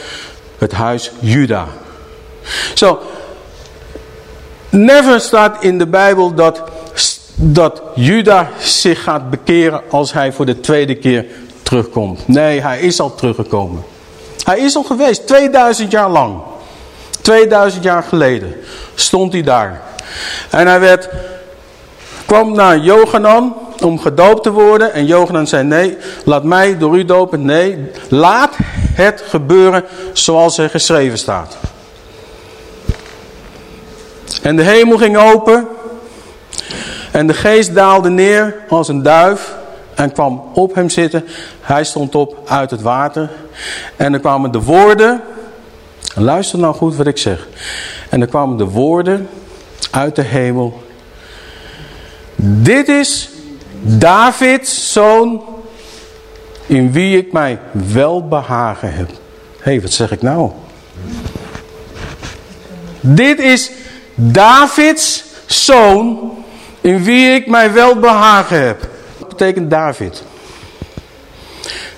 het huis Juda. Zo, never staat in de Bijbel dat dat Juda zich gaat bekeren als hij voor de tweede keer terugkomt. Nee, hij is al teruggekomen. Hij is al geweest, 2000 jaar lang. 2000 jaar geleden stond hij daar. En hij werd, kwam naar Johanan om gedoopt te worden. En Johanan zei, nee, laat mij door u dopen. Nee, laat het gebeuren zoals er geschreven staat. En de hemel ging open. En de geest daalde neer als een duif en kwam op hem zitten. Hij stond op uit het water. En er kwamen de woorden, luister nou goed wat ik zeg. En er kwamen de woorden uit de hemel. Dit is Davids zoon in wie ik mij wel behagen heb. Hé, hey, wat zeg ik nou? Dit is Davids zoon in wie ik mij wel behagen heb. Dat betekent David.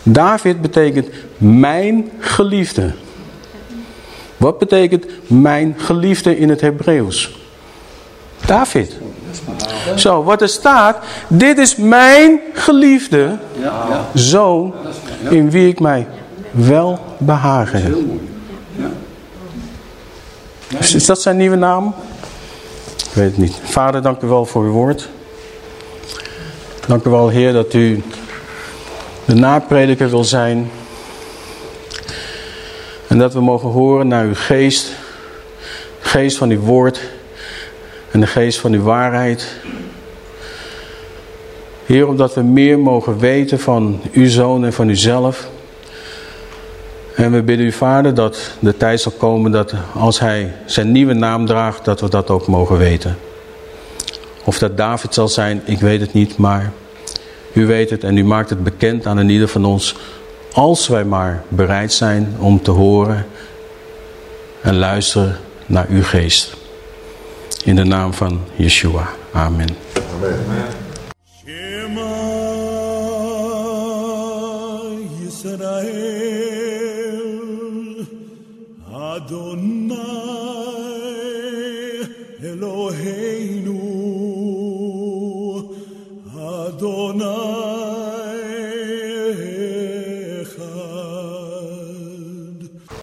David betekent mijn geliefde. Wat betekent mijn geliefde in het Hebreeuws? David. Zo, wat er staat, dit is mijn geliefde zoon in wie ik mij wel behagen heb. Is, dat zijn nieuwe naam? Ik weet het niet. Vader, dank u wel voor uw woord. Dank u wel, Heer, dat u de naprediker wil zijn. En dat we mogen horen naar uw geest. Geest van uw woord. En de geest van uw waarheid. Heer, omdat we meer mogen weten van uw zoon en van uzelf. En we bidden u, Vader, dat de tijd zal komen dat als hij zijn nieuwe naam draagt, dat we dat ook mogen weten. Of dat David zal zijn, ik weet het niet, maar u weet het en u maakt het bekend aan een ieder van ons. Als wij maar bereid zijn om te horen en luisteren naar uw geest. In de naam van Yeshua. Amen. Amen.